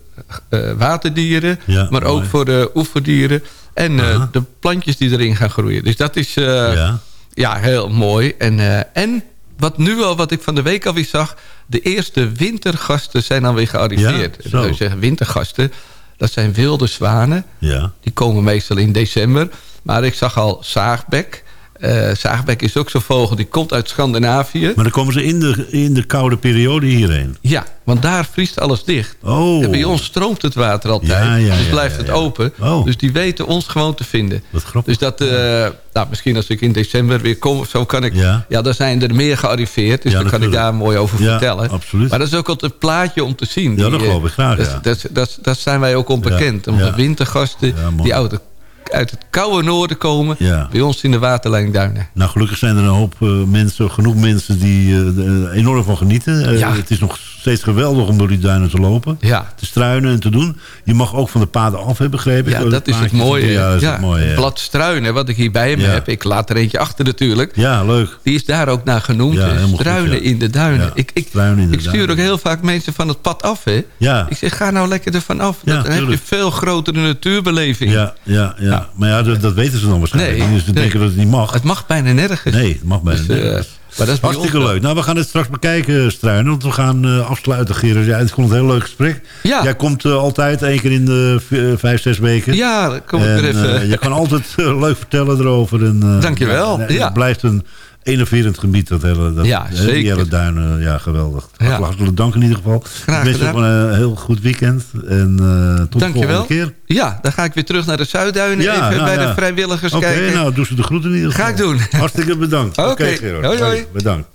waterdieren. Maar ook mooi. voor de oeverdieren. En de plantjes die erin gaan groeien. Dus dat is ja. ja. heel mooi. En, en wat nu al, wat ik van de week alweer zag... de eerste wintergasten zijn alweer gearriveerd. Ja, zo. Zeggen wintergasten, dat zijn wilde zwanen. Ja. Die komen meestal in december. Maar ik zag al zaagbek, Eh zaagbek is ook zo'n vogel, die komt uit Scandinavië. Maar dan komen ze in de, in de koude periode hierheen. Ja, want daar vriest alles dicht. Oh. En bij ons stroomt het water altijd, Ja, ja, dus ja, blijft het open. Oh. Dus die weten ons gewoon te vinden. Wat grappig. Dus dat, eh, nou, misschien als ik in december weer kom of zo, kan ik... Ja. Ja, dan zijn er meer gearriveerd, dus dan kan ik daar mooi over vertellen. absoluut. Maar dat is ook altijd een plaatje om te zien. Ja, dat eh, geloof ik graag, dat, ja. dat, dat, dat zijn wij ook onbekend. Omdat ja. wintergasten die het, uit het koude noorden komen... Ja. bij ons in de waterlijnduinen. Nou, gelukkig zijn er een hoop eh, mensen, genoeg mensen die eh, er enorm van genieten. Eh, Ja. Het is nog steeds geweldig om door die duinen te lopen. Ja. Te struinen en te doen. Je mag ook van de paden af, heb begrepen. Ja, de dat is het mooie. Ja, is het mooie. blad struinen, wat ik hier bij me heb. Ik laat er eentje achter natuurlijk. Ja, leuk. Die is daar ook naar genoemd. Goed, struinen in de duinen. Ik, ik, struinen in de ik stuur duinen. ook heel vaak mensen van het pad af. Hè. Ja. Ik zeg, ga nou lekker ervan af. Ja, dan heb je veel grotere natuurbeleving. Ja, ja, ja. Maar ja, dat, dat weten ze dan waarschijnlijk. Nee, niet. Dus ze nee. denken dat het niet mag. Het mag bijna nergens. Nee, het mag bijna Dus, eh, nergens. Maar dat is Hartstikke leuk. Nou, we gaan het straks bekijken, Struinen. Want we gaan eh, afsluiten, Gerard. Ja, het komt een heel leuk gesprek. Ja. Jij komt eh, altijd één keer in de eh, vijf, zes weken. Ja, kom ik En, er even. je kan altijd leuk vertellen erover. En, Dankjewel, en ja. Het blijft een enerverend gebied, dat hele, dat, Ja, hè, zeker. Die hele duinen, ja, geweldig. Ja. Hartelijk dank in ieder geval. Graag ik wens je nog een eh, heel goed weekend. En eh, tot de volgende keer. Ja, dan ga ik weer terug naar de Zuidduinen. Ja, even nou bij ja. de vrijwilligers Oké, kijken. nou, doe ze de groeten in ieder geval. Ga ik doen. Hartstikke bedankt. Oké, Oké, hoi, hoi. Bedankt.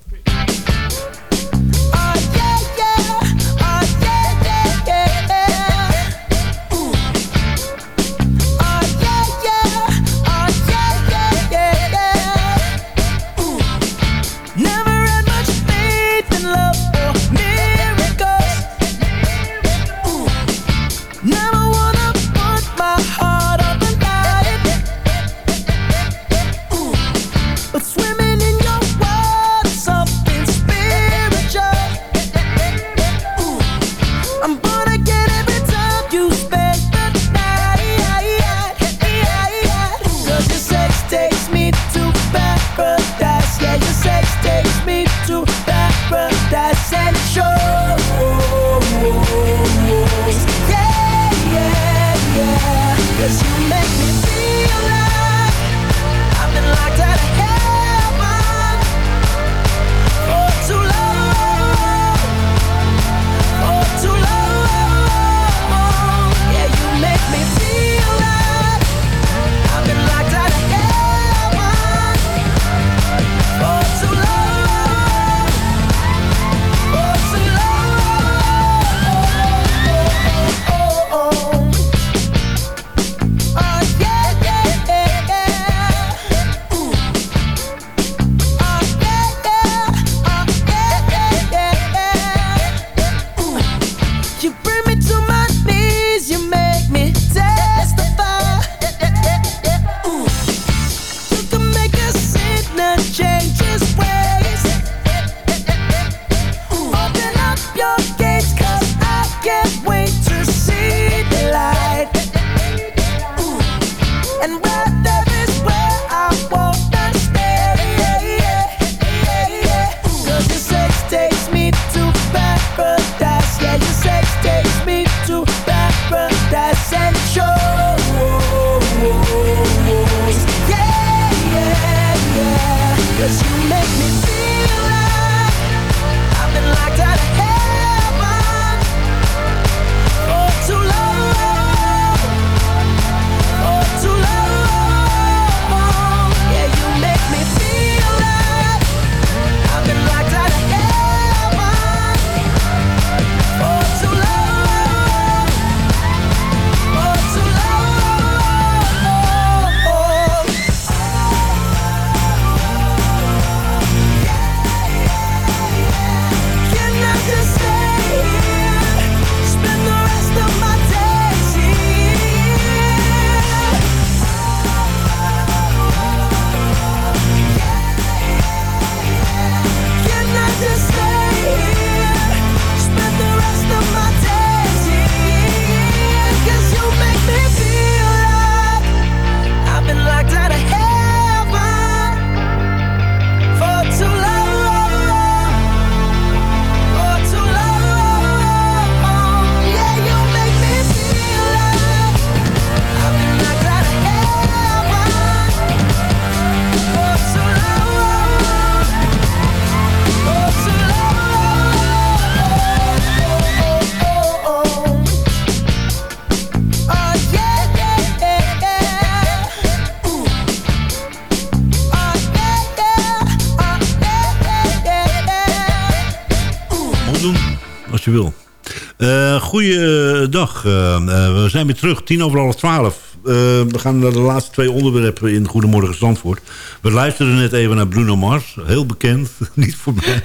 Goeiedag. Eh, we zijn weer terug, tien over half twaalf. Eh, we gaan naar de laatste twee onderwerpen in Goedemorgen Zandvoort. We luisterden net even naar Bruno Mars. Heel bekend. Niet voor mij.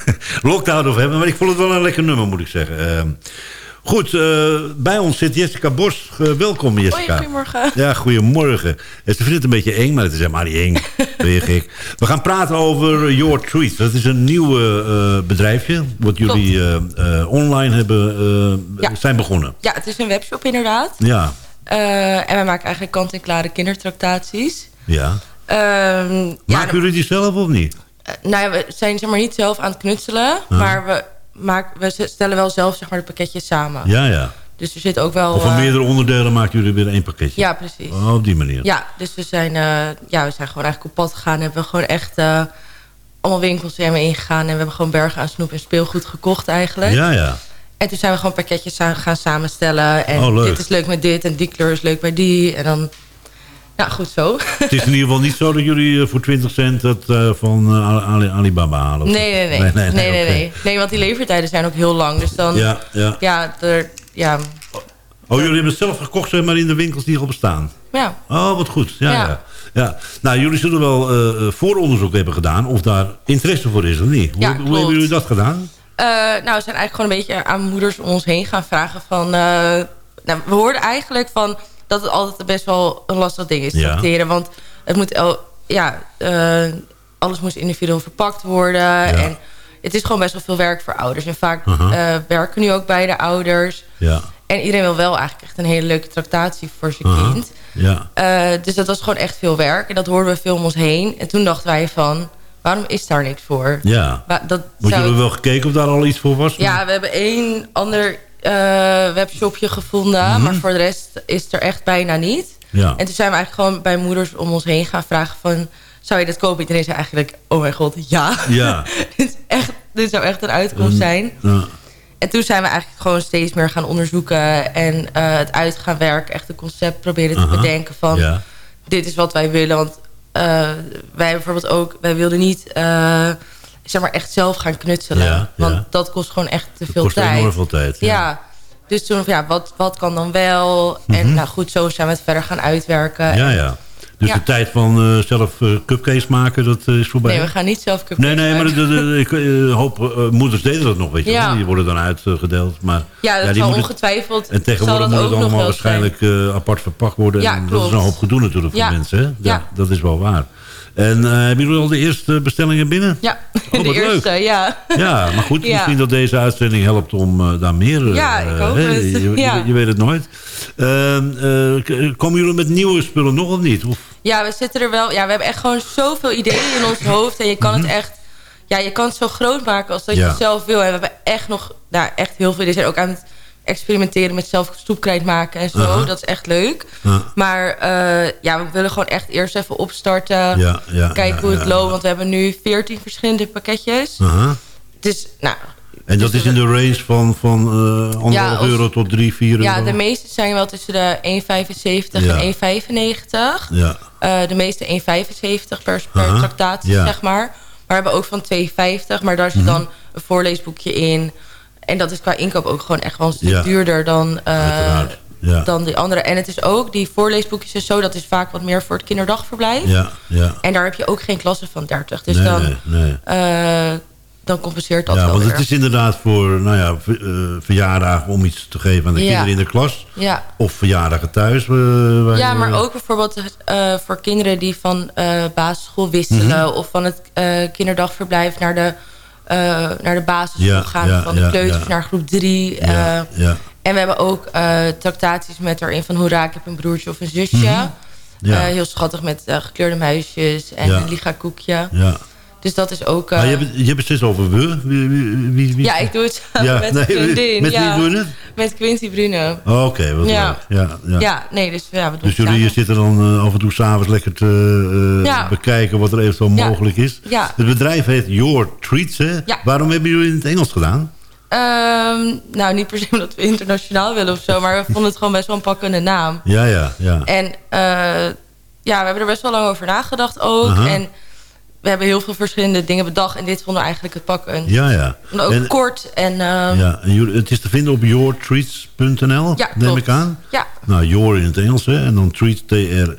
Lockdown of hebben. Maar ik vond het wel een lekker nummer, moet ik zeggen. Eh, goed, eh, bij ons zit Jessica Bos. Eh, welkom, Jessica. goedemorgen. Ja, goedemorgen. En Ze vindt het een beetje eng, maar het is helemaal niet eng. Ben je gek? We gaan praten over Your Treats. Dat is een nieuw eh, bedrijfje... wat jullie eh, eh, online hebben, eh, Ja. zijn begonnen. Ja, het is een webshop inderdaad. Ja, Eh, en wij maken eigenlijk kant-en-klare kindertractaties. ja. Ehm, ja, Maken jullie die zelf of niet? eh, nou ja, we zijn zeg maar niet zelf aan het knutselen. Maar we, maken, we stellen wel zelf zeg maar, de pakketjes samen. Ja, ja. Dus er zit ook wel... Of van eh, meerdere onderdelen maken jullie weer één pakketje? Ja, precies. Oh, op die manier. Ja, dus we zijn, eh, ja, we zijn gewoon eigenlijk op pad gegaan. Hebben we gewoon echt eh, allemaal winkels zijn we ingegaan. En we hebben gewoon bergen aan snoep en speelgoed gekocht eigenlijk. ja. ja. En toen zijn we gewoon pakketjes gaan samenstellen. En Oh, leuk. dit is leuk met dit en die kleur is leuk bij die. En dan, ja, goed zo. Het is in ieder geval niet zo dat jullie eh, voor 20 cent dat eh, van eh, Ali- Alibaba halen. Nee, nee, nee. Nee, nee, nee, nee. Nee, want die levertijden zijn ook heel lang. Dus dan, ja, Ja, ja. er, ja, Oh, jullie hebben het zelf gekocht zeg maar in de winkels die al bestaan? ja. Oh, wat goed. Ja, ja. Ja. ja. Nou, jullie zullen wel eh, vooronderzoek hebben gedaan... of daar interesse voor is of niet. Hoe, Ja, hoe hebben jullie dat gedaan? Nou, we zijn eigenlijk gewoon een beetje aan moeders om ons heen gaan vragen van... nou, we hoorden eigenlijk van dat het altijd best wel een lastig ding is te tracteren. Want het moet el, ja, eh, alles moest individueel verpakt worden. En het is gewoon best wel veel werk voor ouders. En vaak Aha. eh, werken nu ook beide ouders. Ja. En iedereen wil wel eigenlijk echt een hele leuke tractatie voor zijn Aha. kind. Ja. Eh, dus dat was gewoon echt veel werk. En dat hoorden we veel om ons heen. En toen dachten wij van, waarom is daar niks voor? Ja. Wa- Dat Want zou jullie hebben wel gekeken of daar al iets voor was? ja, we hebben één ander webshopje gevonden. Mhm. Maar voor de rest is er echt bijna niet. Ja. En toen zijn we eigenlijk gewoon bij moeders om ons heen gaan vragen van... zou je dat kopen? Iedereen zei eigenlijk, oh mijn god, ja. Ja. dit, is echt, dit zou echt een uitkomst zijn. Ja. En toen zijn we eigenlijk gewoon steeds meer gaan onderzoeken... en eh, het uit gaan werken, echt een concept proberen te Aha. bedenken van... Ja. dit is wat wij willen. Want eh, wij bijvoorbeeld ook, wij wilden niet... eh, zeg maar echt zelf gaan knutselen. Ja, want ja. dat kost gewoon echt te veel kost tijd. enorm veel tijd. Ja. Dus toen, ja, wat, wat kan dan wel? En nou goed, zo zijn we het verder gaan uitwerken. Mhm. Ja, ja. Dus de tijd van eh, zelf eh, cupcakes maken, dat eh, is voorbij? Nee, we gaan niet zelf cupcakes Nee, nee, maar maken. de- de- ik hoop moeders deden dat nog, weet je wel. Die worden dan uitgedeeld. Maar, Ja, dat die zal ongetwijfeld... En tegenwoordig moet dat het allemaal waarschijnlijk apart verpakt worden. Ja, en dat klopt. is een hoop gedoe natuurlijk voor mensen. Hè? Ja. Dat is wel waar. En eh, hebben jullie al de eerste bestellingen binnen? Ja, Oh, de leuk. eerste, ja. Ja, maar goed, Ja. misschien dat deze uitzending helpt om eh, daar meer... eh, Ja, ik hoop het. Je, je- Ja. je weet het nooit. Ehm, eh, komen jullie met nieuwe spullen nog of niet? Of, Ja, we zitten er wel... Ja, we hebben echt gewoon zoveel ideeën in ons hoofd. En je kan het echt... Ja, je kan het zo groot maken als dat je Mhm. Ja. zelf wil. En we hebben echt nog... Nou, echt heel veel. We zijn ook aan het experimenteren met zelf stoepkrijt maken en zo. Dat is echt leuk. Maar eh, ja, we willen gewoon echt eerst even opstarten. Ja, ja, kijken ja, hoe het loopt. Want we hebben nu 14 verschillende pakketjes. Aha. Dus, nou... En dat dus is in de range van, van eh anderhalf als- euro tot 3, 4 euro? Ja, de meeste zijn wel tussen de 1,75 Ja. en 1,95. Ja, Eh, de meeste 1,75 per, per tractatie, zeg maar. Maar we hebben ook van 2,50. Maar daar zit Mhm. dan een voorleesboekje in. En dat is qua inkoop ook gewoon echt wel een stuk Ja. duurder dan. Ja, dan die andere. En het is ook, die voorleesboekjes en zo... dat is vaak wat meer voor het kinderdagverblijf. ja, ja. En daar heb je ook geen klassen van 30. Dus nee, dan, nee, eh, dan compenseert dat Ja, wel want weer. het is inderdaad voor nou ja, eh, verjaardagen om iets te geven aan de Ja. kinderen in de klas. Ja. Of verjaardagen thuis. Ja, maar ook bijvoorbeeld voor kinderen die van basisschool wisselen... Mhm. of van het kinderdagverblijf naar de, eh, naar de basisschool Ja, gaan... ja, van de kleuters ja. naar groep drie. eh, Ja, ja, en we hebben ook eh tractaties met erin van... hoera, ik heb een broertje of een zusje. Mhm. heel schattig met gekleurde muisjes en Ja. een liga-koekje. ja. Dus dat is ook... eh, Maar je, hebt, je hebt het steeds over we. Wie, wie, wie, wie- ja, ik doe het Ja, met nee, vriendin. Met wie doe je het? Met Quincy Bruno. Oh, Oké, wat Ja. leuk. Ja, ja. Ja. nee, dus ja, we doen Dus jullie zitten dan eh, af en toe s'avonds lekker te eh, bekijken wat er eventueel mogelijk is. Ja. Het bedrijf heet Your Treats, hè? Waarom hebben jullie het in het Engels gedaan? Ehm, nou, niet per se omdat we internationaal willen of zo... maar we vonden het gewoon best wel een pakkende naam. Ja, ja, ja. En eh, ja, we hebben er best wel lang over nagedacht ook. En we hebben heel veel verschillende dingen bedacht. En dit vonden we eigenlijk het pakken. Ja, ja. Ook En- kort en... ehm, Ja, en jullie- het is te vinden op yourtreats.nl, Ja, neem ik aan. Ja. Nou, your in het Engels, hè. En dan treats, T-R-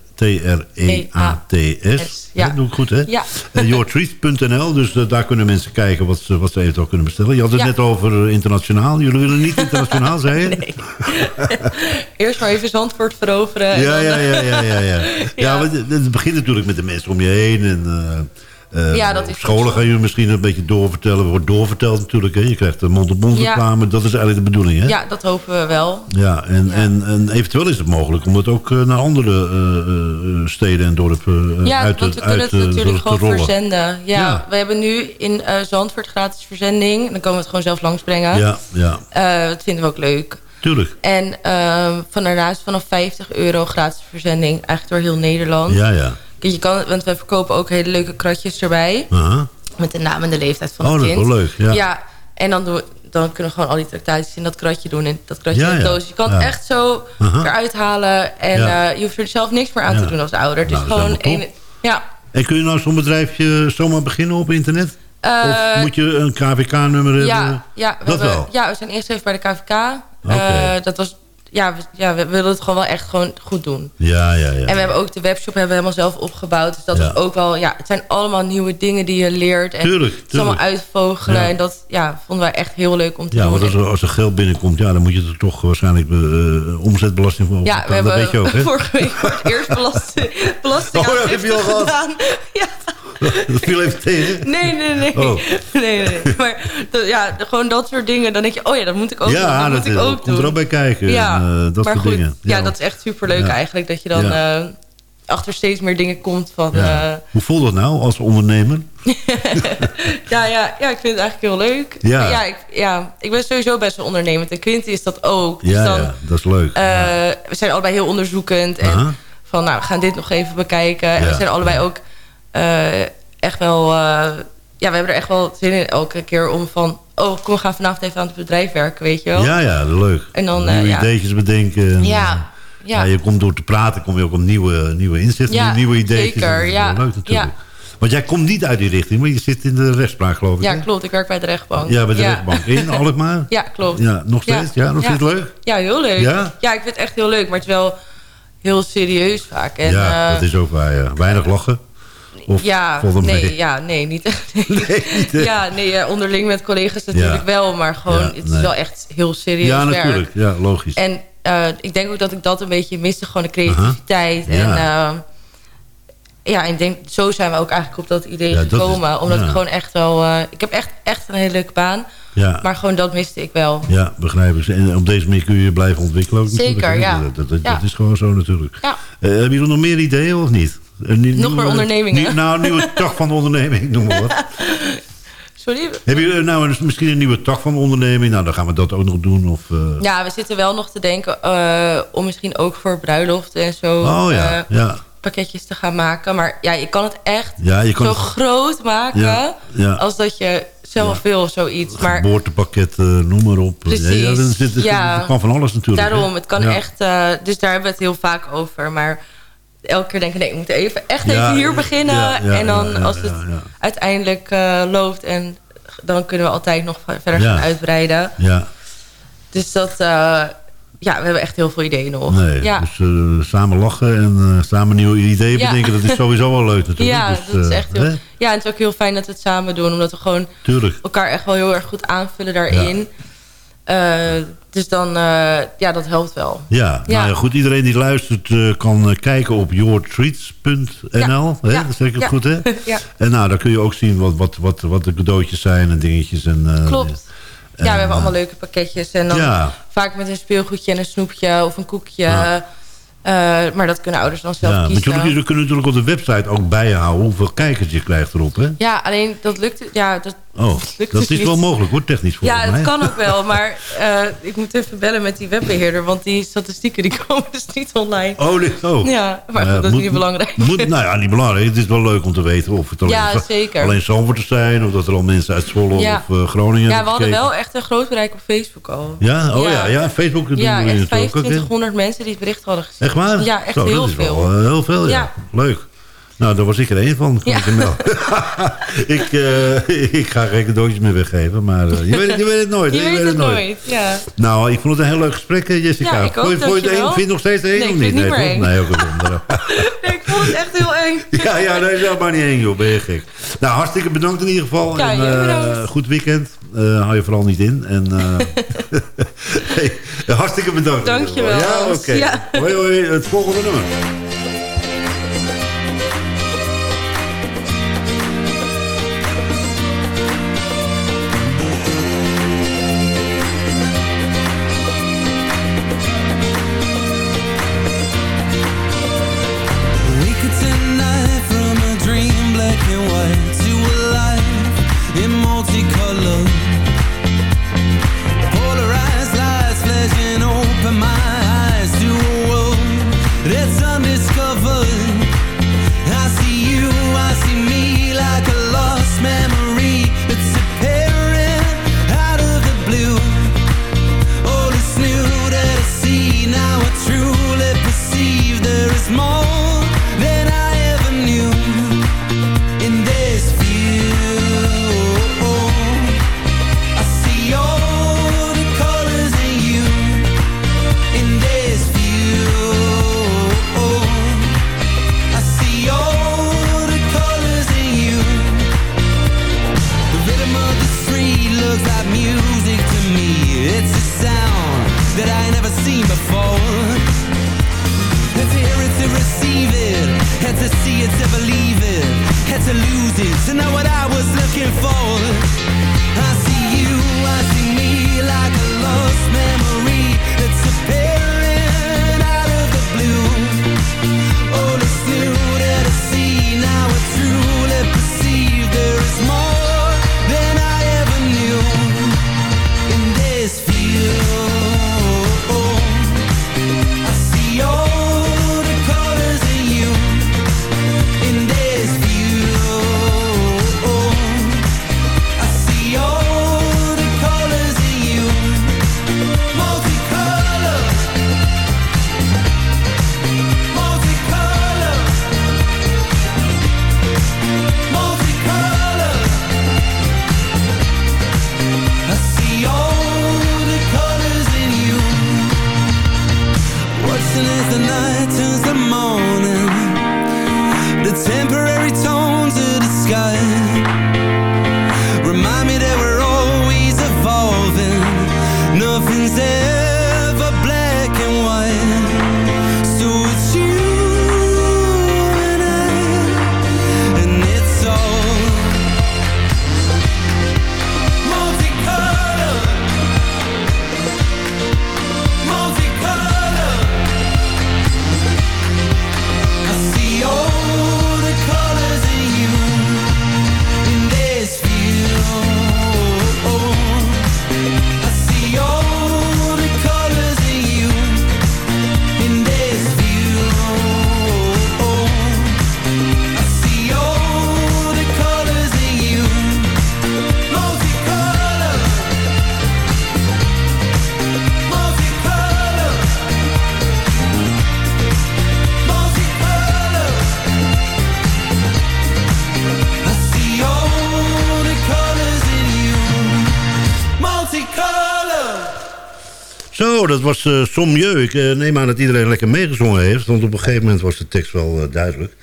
T-R-E-A-T-S. Ja. Hè, Doe ik goed, hè? Ja. Yourtreats.nl, dus eh, daar kunnen mensen kijken wat ze, wat ze eventueel kunnen bestellen. Je had het Ja. net over eh, internationaal. Jullie willen niet internationaal, zei je? Nee. Eerst maar even Zandvoort veroveren. en Ja, dan, ja, eh, ja, ja, ja. ja. ja want het, het begint natuurlijk met de mensen om je heen. En, eh, eh, Ja, dat is op scholen ook zo. ga je misschien een beetje doorvertellen. Er wordt doorverteld natuurlijk. Hè. Je krijgt de mond-op-mond Ja. reclame. Dat is eigenlijk de bedoeling, hè? ja, dat hopen we wel. Ja, en, En, en eventueel is het mogelijk om het ook eh, naar andere eh, steden en dorpen Ja, uit, want te- we kunnen uit het natuurlijk gewoon verzenden. Ja, Ja. we hebben nu in Zandvoort gratis verzending. Dan komen we het gewoon zelf langsbrengen. Ja, ja, dat vinden we ook leuk. tuurlijk. En van daarnaast vanaf 50 euro gratis verzending. Eigenlijk door heel Nederland. Ja, ja. Je kan, want we verkopen ook hele leuke kratjes erbij. Aha. Met de naam en de leeftijd van Oh, het dat is kind. wel leuk, ja. en dan, doen we, dan kunnen we gewoon al die tractaties in dat kratje doen. En dat kratje Ja, in de ja. doos. Je kan Ja. het echt zo Aha. eruit halen. En Ja. eh, je hoeft er zelf niks meer aan Ja. te doen als ouder. Het Nou, is dat is gewoon. Ja, En kun je nou zo'n bedrijfje zomaar beginnen op internet? Eh, of moet je een KVK-nummer hebben? Ja, ja, we Dat hebben, wel? ja, we zijn eerst even bij de KVK. Eh, dat was, ja, we, ja, we willen het gewoon wel echt gewoon goed doen. Ja, ja, ja. En we hebben ook de webshop hebben we helemaal zelf opgebouwd. Dus dat Ja. is ook wel, ja, het zijn allemaal nieuwe dingen die je leert. En Tuurlijk, Het is allemaal uitvogelen. Ja. En dat ja, vonden wij echt heel leuk om te Ja, doen. want als er, als er geld binnenkomt, ja, dan moet je er toch waarschijnlijk eh, omzetbelasting voor ja, we betalen. Dat weet je ook, hebben hè? vorige week voor het eerst belasting, belasting Oh, ja, heb je al gehad? gedaan. Ja, Dat viel even tegen. nee, nee, nee. Oh. nee, nee. Maar ja, gewoon dat soort dingen. Dan denk je, oh ja, dat moet ik ook doen. ja, Dat, dat, moet ik ook komt doen. er ook bij kijken. Ja, eh, dat soort goed, dingen. Ja, dat is echt superleuk eigenlijk. Dat je dan eh, achter steeds meer dingen komt van... Ja. eh, Hoe voelt dat nou als ondernemer? ja, ja, ja, ik vind het eigenlijk heel leuk. Ja. Ja, ik, ja, ik ben sowieso best wel ondernemend. En Quinty is dat ook. Dus Ja, dan, ja, dat is leuk. We zijn allebei heel onderzoekend. En van, nou, we gaan dit nog even bekijken. En we zijn allebei ook echt wel... ja, we hebben er echt wel zin in elke keer om van... Oh, kom, we gaan vanavond even aan het bedrijf werken, weet je wel? ja, ja, leuk. En dan, eh, nieuwe ja. ideetjes bedenken. en, Ja, eh, ja. je komt door te praten, kom je ook op nieuwe, nieuwe inzichten, Ja, nieuwe ideetjes. zeker, ja. leuk natuurlijk. Want jij komt niet uit die richting, maar je zit in de rechtspraak, geloof ik. Ja, hè? klopt. Ik werk bij de rechtbank. Ja, bij de ja. rechtbank. In Alkmaar? Ja, klopt. Ja, nog steeds? Ja, nog steeds leuk? Ja, heel leuk. Ja? Ja? ik vind het echt heel leuk. Maar het is wel heel serieus vaak. En, ja, eh, dat is ook waar. Weinig lachen. Of ja, nee, mee? ja, nee, niet echt. Nee. Nee, niet, hè? ja, nee, ja, onderling met collega's natuurlijk Ja. wel. Maar gewoon, Ja, het is wel echt heel serieus Ja, werk. natuurlijk. Ja, logisch. En eh, ik denk ook dat ik dat een beetje miste. Gewoon de creativiteit. Aha. En Ja. eh, ja, en ik denk, zo zijn we ook eigenlijk op dat idee Ja, dat is- gekomen. omdat ik gewoon echt wel... eh, ik heb echt, echt een hele leuke baan. ja. Maar gewoon dat miste ik wel. Ja, begrijp ik. En op deze manier kun je je blijven ontwikkelen ook Zeker, natuurlijk, ja. Dat, dat, is gewoon zo natuurlijk. Ja. Eh, hebben jullie nog meer ideeën of niet? Een Nog meer nieuwe- ondernemingen? nieuw- nou, een nieuwe tak van de onderneming, noem maar wat. Sorry? Hebben jullie nou een- misschien een nieuwe tak van de onderneming? Nou, dan gaan we dat ook nog doen. Of, eh, Ja, we zitten wel nog te denken eh, om misschien ook voor bruiloften en zo Oh ja, eh, ja. pakketjes te gaan maken. Maar ja, je kan het echt Ja, je kan zo het- groot maken als dat je zelf wil zoiets. Maar Geboortepakket, eh, noem maar op. Precies, Ja, ja. er kan van alles natuurlijk. daarom, hè? het kan echt... eh, dus daar hebben we het heel vaak over. Maar elke keer denken, nee, ik moet even, echt Ja, even hier beginnen. ja, ja, en dan ja, ja, als het ja, ja. uiteindelijk eh, loopt... en dan kunnen we altijd nog verder Ja. gaan uitbreiden. Ja, Dus dat... eh, ja, we hebben echt heel veel ideeën nog. nee. ja. Dus eh, samen lachen en samen nieuwe ideeën Ja. bedenken, dat is sowieso wel leuk natuurlijk. Ja, Dus, dat is echt heel, hè? ja, en het is ook heel fijn dat we het samen doen. Omdat we gewoon Tuurlijk. elkaar echt wel heel erg goed aanvullen daarin. Eh, dus dan, eh, ja, dat helpt wel. Ja, Ja. Nou ja, goed. Iedereen die luistert eh, kan eh, kijken op yourtreats.nl. Ja. Dat zeg ik het goed, hè? Ja. En nou, daar kun je ook zien wat, wat, wat, wat de cadeautjes zijn en dingetjes. En, eh, Klopt. Ja, we hebben allemaal leuke pakketjes. En dan Ja. vaak met een speelgoedje en een snoepje of een koekje. Ja. Eh, maar dat kunnen ouders dan zelf Ja, maar kiezen. jullie kunnen natuurlijk op de website ook bijhouden hoeveel kijkers je krijgt erop, hè? Ja, alleen dat lukt... Ja, dat, Oh, lukt dat is niet. wel mogelijk hoor, technisch volgens Ja, het kan ook wel. Maar eh, ik moet even bellen met die webbeheerder. Want die statistieken die komen dus niet online. Oh, dit, oh. Ja, maar Nou dat is niet belangrijk. Moet, nou ja, niet belangrijk. Het is wel leuk om te weten of het alleen, Ja, zeker. alleen zijn... of dat er al mensen uit Zwolle Ja. of eh, Groningen Ja, we hadden gekeken. wel echt een groot bereik op Facebook al. Ja? Oh ja, Ja. ja, Facebook doen Ja, echt natuurlijk ook, hè? 2500 mensen die het bericht hadden gezien. Echt waar? Ja, echt Zo, heel dat is veel. Wel, eh, heel veel. Ja. Leuk. Nou, daar was ik er één van. Ja. ik eh, ik ga geen cadeautjes meer weggeven, maar eh, je, weet, het- je weet het nooit. Je weet het nooit, ja. Nou, ik vond het een heel leuk gesprek, eh, Jessica. Ja, ik ook, Vond je- het eng? Vind je nog steeds eng Nee, of niet? nee, eng. Nee, ook. Nee, ik vond het echt heel eng. ja, ja, nee, is helemaal niet eng, joh. Ben je gek. Nou, hartstikke bedankt in ieder geval. Ja, en, bedankt. goed weekend. Hou je vooral niet in. En, hey, hartstikke bedankt. Dankjewel, Ja, oké. Ja. Hoi, hoi. Het volgende nummer. Was uh, Sommieu. Ik eh, neem aan dat iedereen lekker meegezongen heeft. Want op een gegeven moment was de tekst wel eh, duidelijk.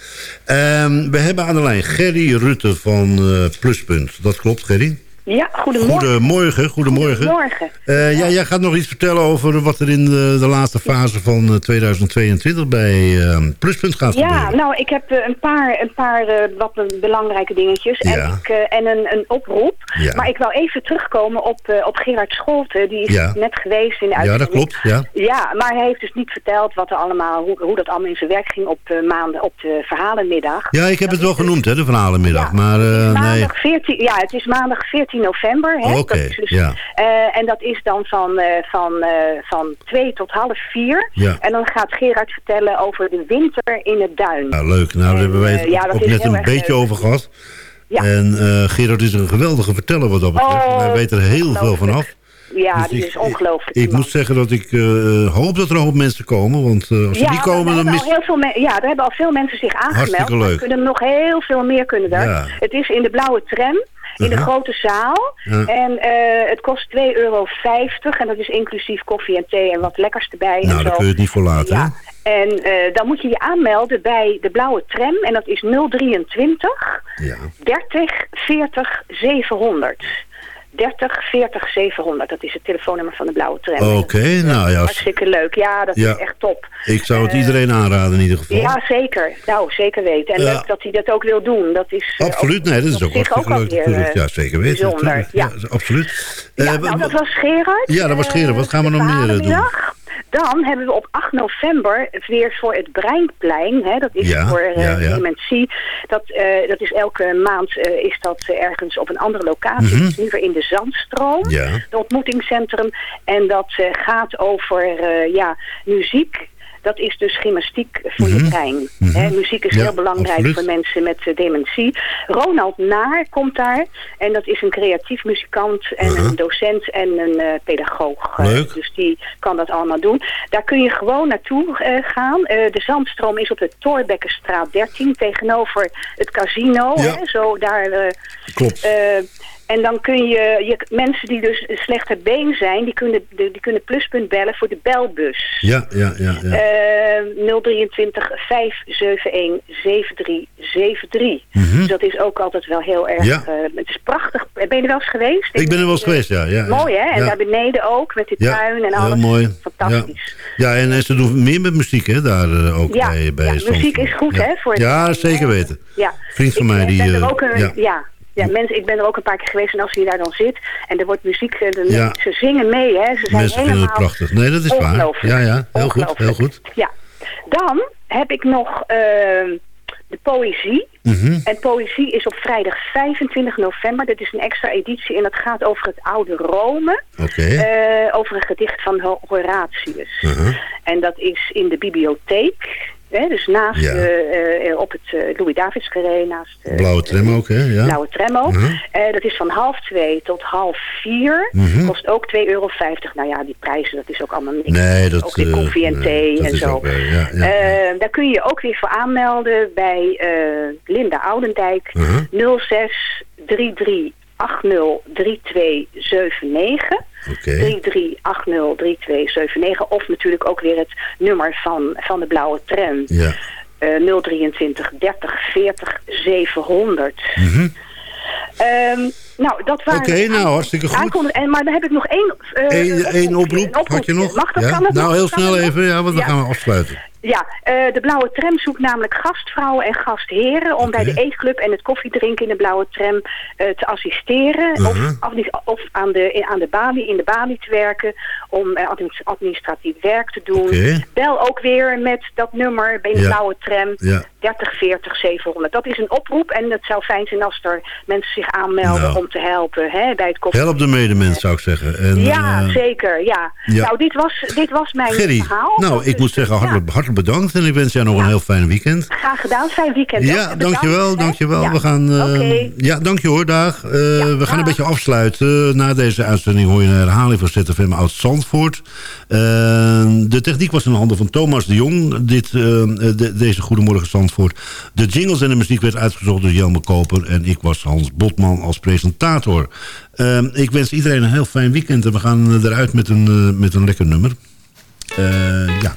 Ehm, we hebben aan de lijn Gerry Rutte van Pluspunt. Dat klopt, Gerry? Ja, goedemorgen. Goedemorgen. Goedemorgen. Goedemorgen. Eh, ja, jij gaat nog iets vertellen over wat er in de, de laatste fase van eh, 2022 bij eh, Pluspunt gaat Ja, gebeuren. nou, ik heb eh, een paar, een paar eh, wat be- belangrijke dingetjes. Ja. En, ik, eh, en een, een oproep. Ja. Maar ik wil even terugkomen op, eh, op Gerard Scholten. Die is Ja. net geweest in de Ja, uitzending. dat klopt. Ja. Ja, maar hij heeft dus niet verteld wat er allemaal, hoe, hoe dat allemaal in zijn werk ging op, eh, maanden, op de verhalenmiddag. ja, ik heb het wel genoemd, hè, de verhalenmiddag. Ja. Maar eh, nee. Maandag 14, ja, het is maandag 14 november. Hè? Oké, Dat is dus, ja. eh, en dat is dan van, eh, van, eh, van 2 tot half 4. Ja. En dan gaat Gerard vertellen over de winter in het duin. Nou, leuk. Nou, daar hebben wij het ja, ook net een beetje leuk. over gehad. Ja. En Gerard is een geweldige verteller wat dat betreft. Oh, Hij weet er heel veel van af. Ja, Dus die ik- is ongelooflijk. Ik moet zeggen dat ik hoop dat er een hoop mensen komen. Want als ze ja, niet komen, dan mis... heel veel ja, daar hebben al veel mensen zich aangemeld. Hartstikke leuk. Er kunnen nog heel veel meer kunnen daar. Ja. Het is in de blauwe tram. In de Uh-huh. grote zaal. Ja. En eh, het kost 2,50 euro. En dat is inclusief koffie en thee en wat lekkers erbij. en Nou, zo. daar kun je het niet voor laten, Ja. En eh, dan moet je je aanmelden bij de blauwe tram. En dat is 023 hè? Ja. 30 40 700. 30 40 700. Dat is het telefoonnummer van de blauwe tram. Oké, nou ja. Hartstikke leuk. Ja, dat Ja. is echt top. Ik zou het Eh, iedereen aanraden in ieder geval. Ja, zeker. Nou, zeker weten. En Ja. leuk dat hij dat ook wil doen. Dat is eh, Absoluut, nee, dat is ook hartstikke leuk natuurlijk. eh, Ja, zeker weten. Bijzonder. Ja. absoluut. Nou, w- dat was Gerard. Ja, dat was Gerard. Wat gaan we nog meer, doen? Dan hebben we op 8 november weer voor het Breinplein. Hè, dat is Ja, voor ja, ja. dementie. Dat, eh, dat is elke maand eh, is dat ergens op een andere locatie. Mhm. Is liever in de Zandstroom. Het ontmoetingscentrum. En dat gaat over ja, muziek. Dat is dus gymnastiek voor je Mhm. brein. Mhm. Muziek is Ja, heel belangrijk absoluut. voor mensen met eh, dementie. Ronald Naar komt daar. En dat is een creatief muzikant en Uh-huh. een docent en een eh, pedagoog. Eh, Leuk. dus die kan dat allemaal doen. Daar kun je gewoon naartoe gaan. De Zandstroom is op de Torbekkenstraat 13 tegenover het casino. Ja. Hè, zo daar... Klopt. Eh, en dan kun je, je, mensen die dus slechter been zijn, die kunnen, die, kunnen pluspunt bellen voor de belbus. Ja, ja, ja. ja. Eh 023 571 7373. Mhm. Dus dat is ook altijd wel heel erg... Ja. eh, het is prachtig. Ben je er wel eens geweest? Ik ben er wel eens geweest, ja. Mooi hè? En Ja. daar beneden ook, met die Ja, tuin en heel alles. mooi. Fantastisch. Ja, en, ze doen meer met muziek, hè, daar eh, ook Ja, bij, bij ja, muziek is goed, hè, voor Ja, zeker weten. Ja. Vriend van ik, mij eh, die... ben er eh, ook een, ja. Ja. Mensen, ik ben er ook een paar keer geweest en als je daar dan zit en er wordt muziek, eh, dan, Ja. ze zingen mee, hè. Ze zijn Mensen vinden helemaal het prachtig. Nee, dat is waar. Ja, ja, heel goed, heel goed. Ja. Dan heb ik nog eh, de poëzie. Mhm. En poëzie is op vrijdag 25 november. Dat is een extra editie en dat gaat over het oude Rome. Oké. Eh, over een gedicht van Ho- Horatius. Uh-huh. En dat is in de bibliotheek. Hè, dus naast Ja. eh, eh, op het eh, Louis-Davids carré, naast Blauwe tram ook, hè? Ja. Blauwe tram ook. Uh-huh. Dat is van half twee tot half vier. Mhm. Kost ook 2,50 euro. Nou ja, die prijzen, dat is ook allemaal niks. Nee, dat... ook weer koffie en thee en zo. ook, ja, ja. Daar kun je je ook weer voor aanmelden bij Linda Oudendijk. Uh-huh. 06 33 80 3279. Oké. 3380 3279. Of natuurlijk ook weer het nummer van, van de blauwe tram. Ja. Eh 023 30 40 700. Mhm. Ehm, nou, dat waren... Oké, nou, hartstikke goed. En, maar dan heb ik nog één... eh, Eén oproepje, oproep een had je nog? Mag dat, ja? kan dat nou, nog? heel snel even, ja, want dan Ja. gaan we afsluiten. Ja, eh, de Blauwe Tram zoekt namelijk gastvrouwen en gastheren... om bij de eetclub en het koffiedrinken in de Blauwe Tram eh, te assisteren... Mhm. of, of, of aan, de, aan de balie, in de balie te werken... om eh, admi- administratief werk te doen. Bel ook weer met dat nummer bij de Ja. Blauwe Tram... Ja. 30 40 700. Dat is een oproep en het zou fijn zijn als er mensen zich aanmelden... Nou. om te helpen hè, bij het koffie. Help de medemens, zou ik zeggen. En, ja, zeker. Ja. ja. Nou, dit was, dit was mijn verhaal. nou, ik moet zeggen, hartelijk, hartelijk bedankt. En ik wens jou nog een heel fijn weekend. Graag gedaan. Fijn weekend. Ja, dankjewel, hè. dankjewel. Ja. We gaan, eh, Oké. ja, dank je hoor, dag. Eh, we gaan een beetje afsluiten. Na deze uitzending hoor je een herhaling van ZFM uit Zandvoort. Eh, de techniek was in handen van Thomas de Jong. Dit, de- deze Goedemorgen Zandvoort. De jingles en de muziek werd uitgezocht door Jelme Koper. En ik was Hans Botman als presentator. Ik wens iedereen een heel fijn weekend. En we gaan eruit met een, met een lekker nummer. Ja.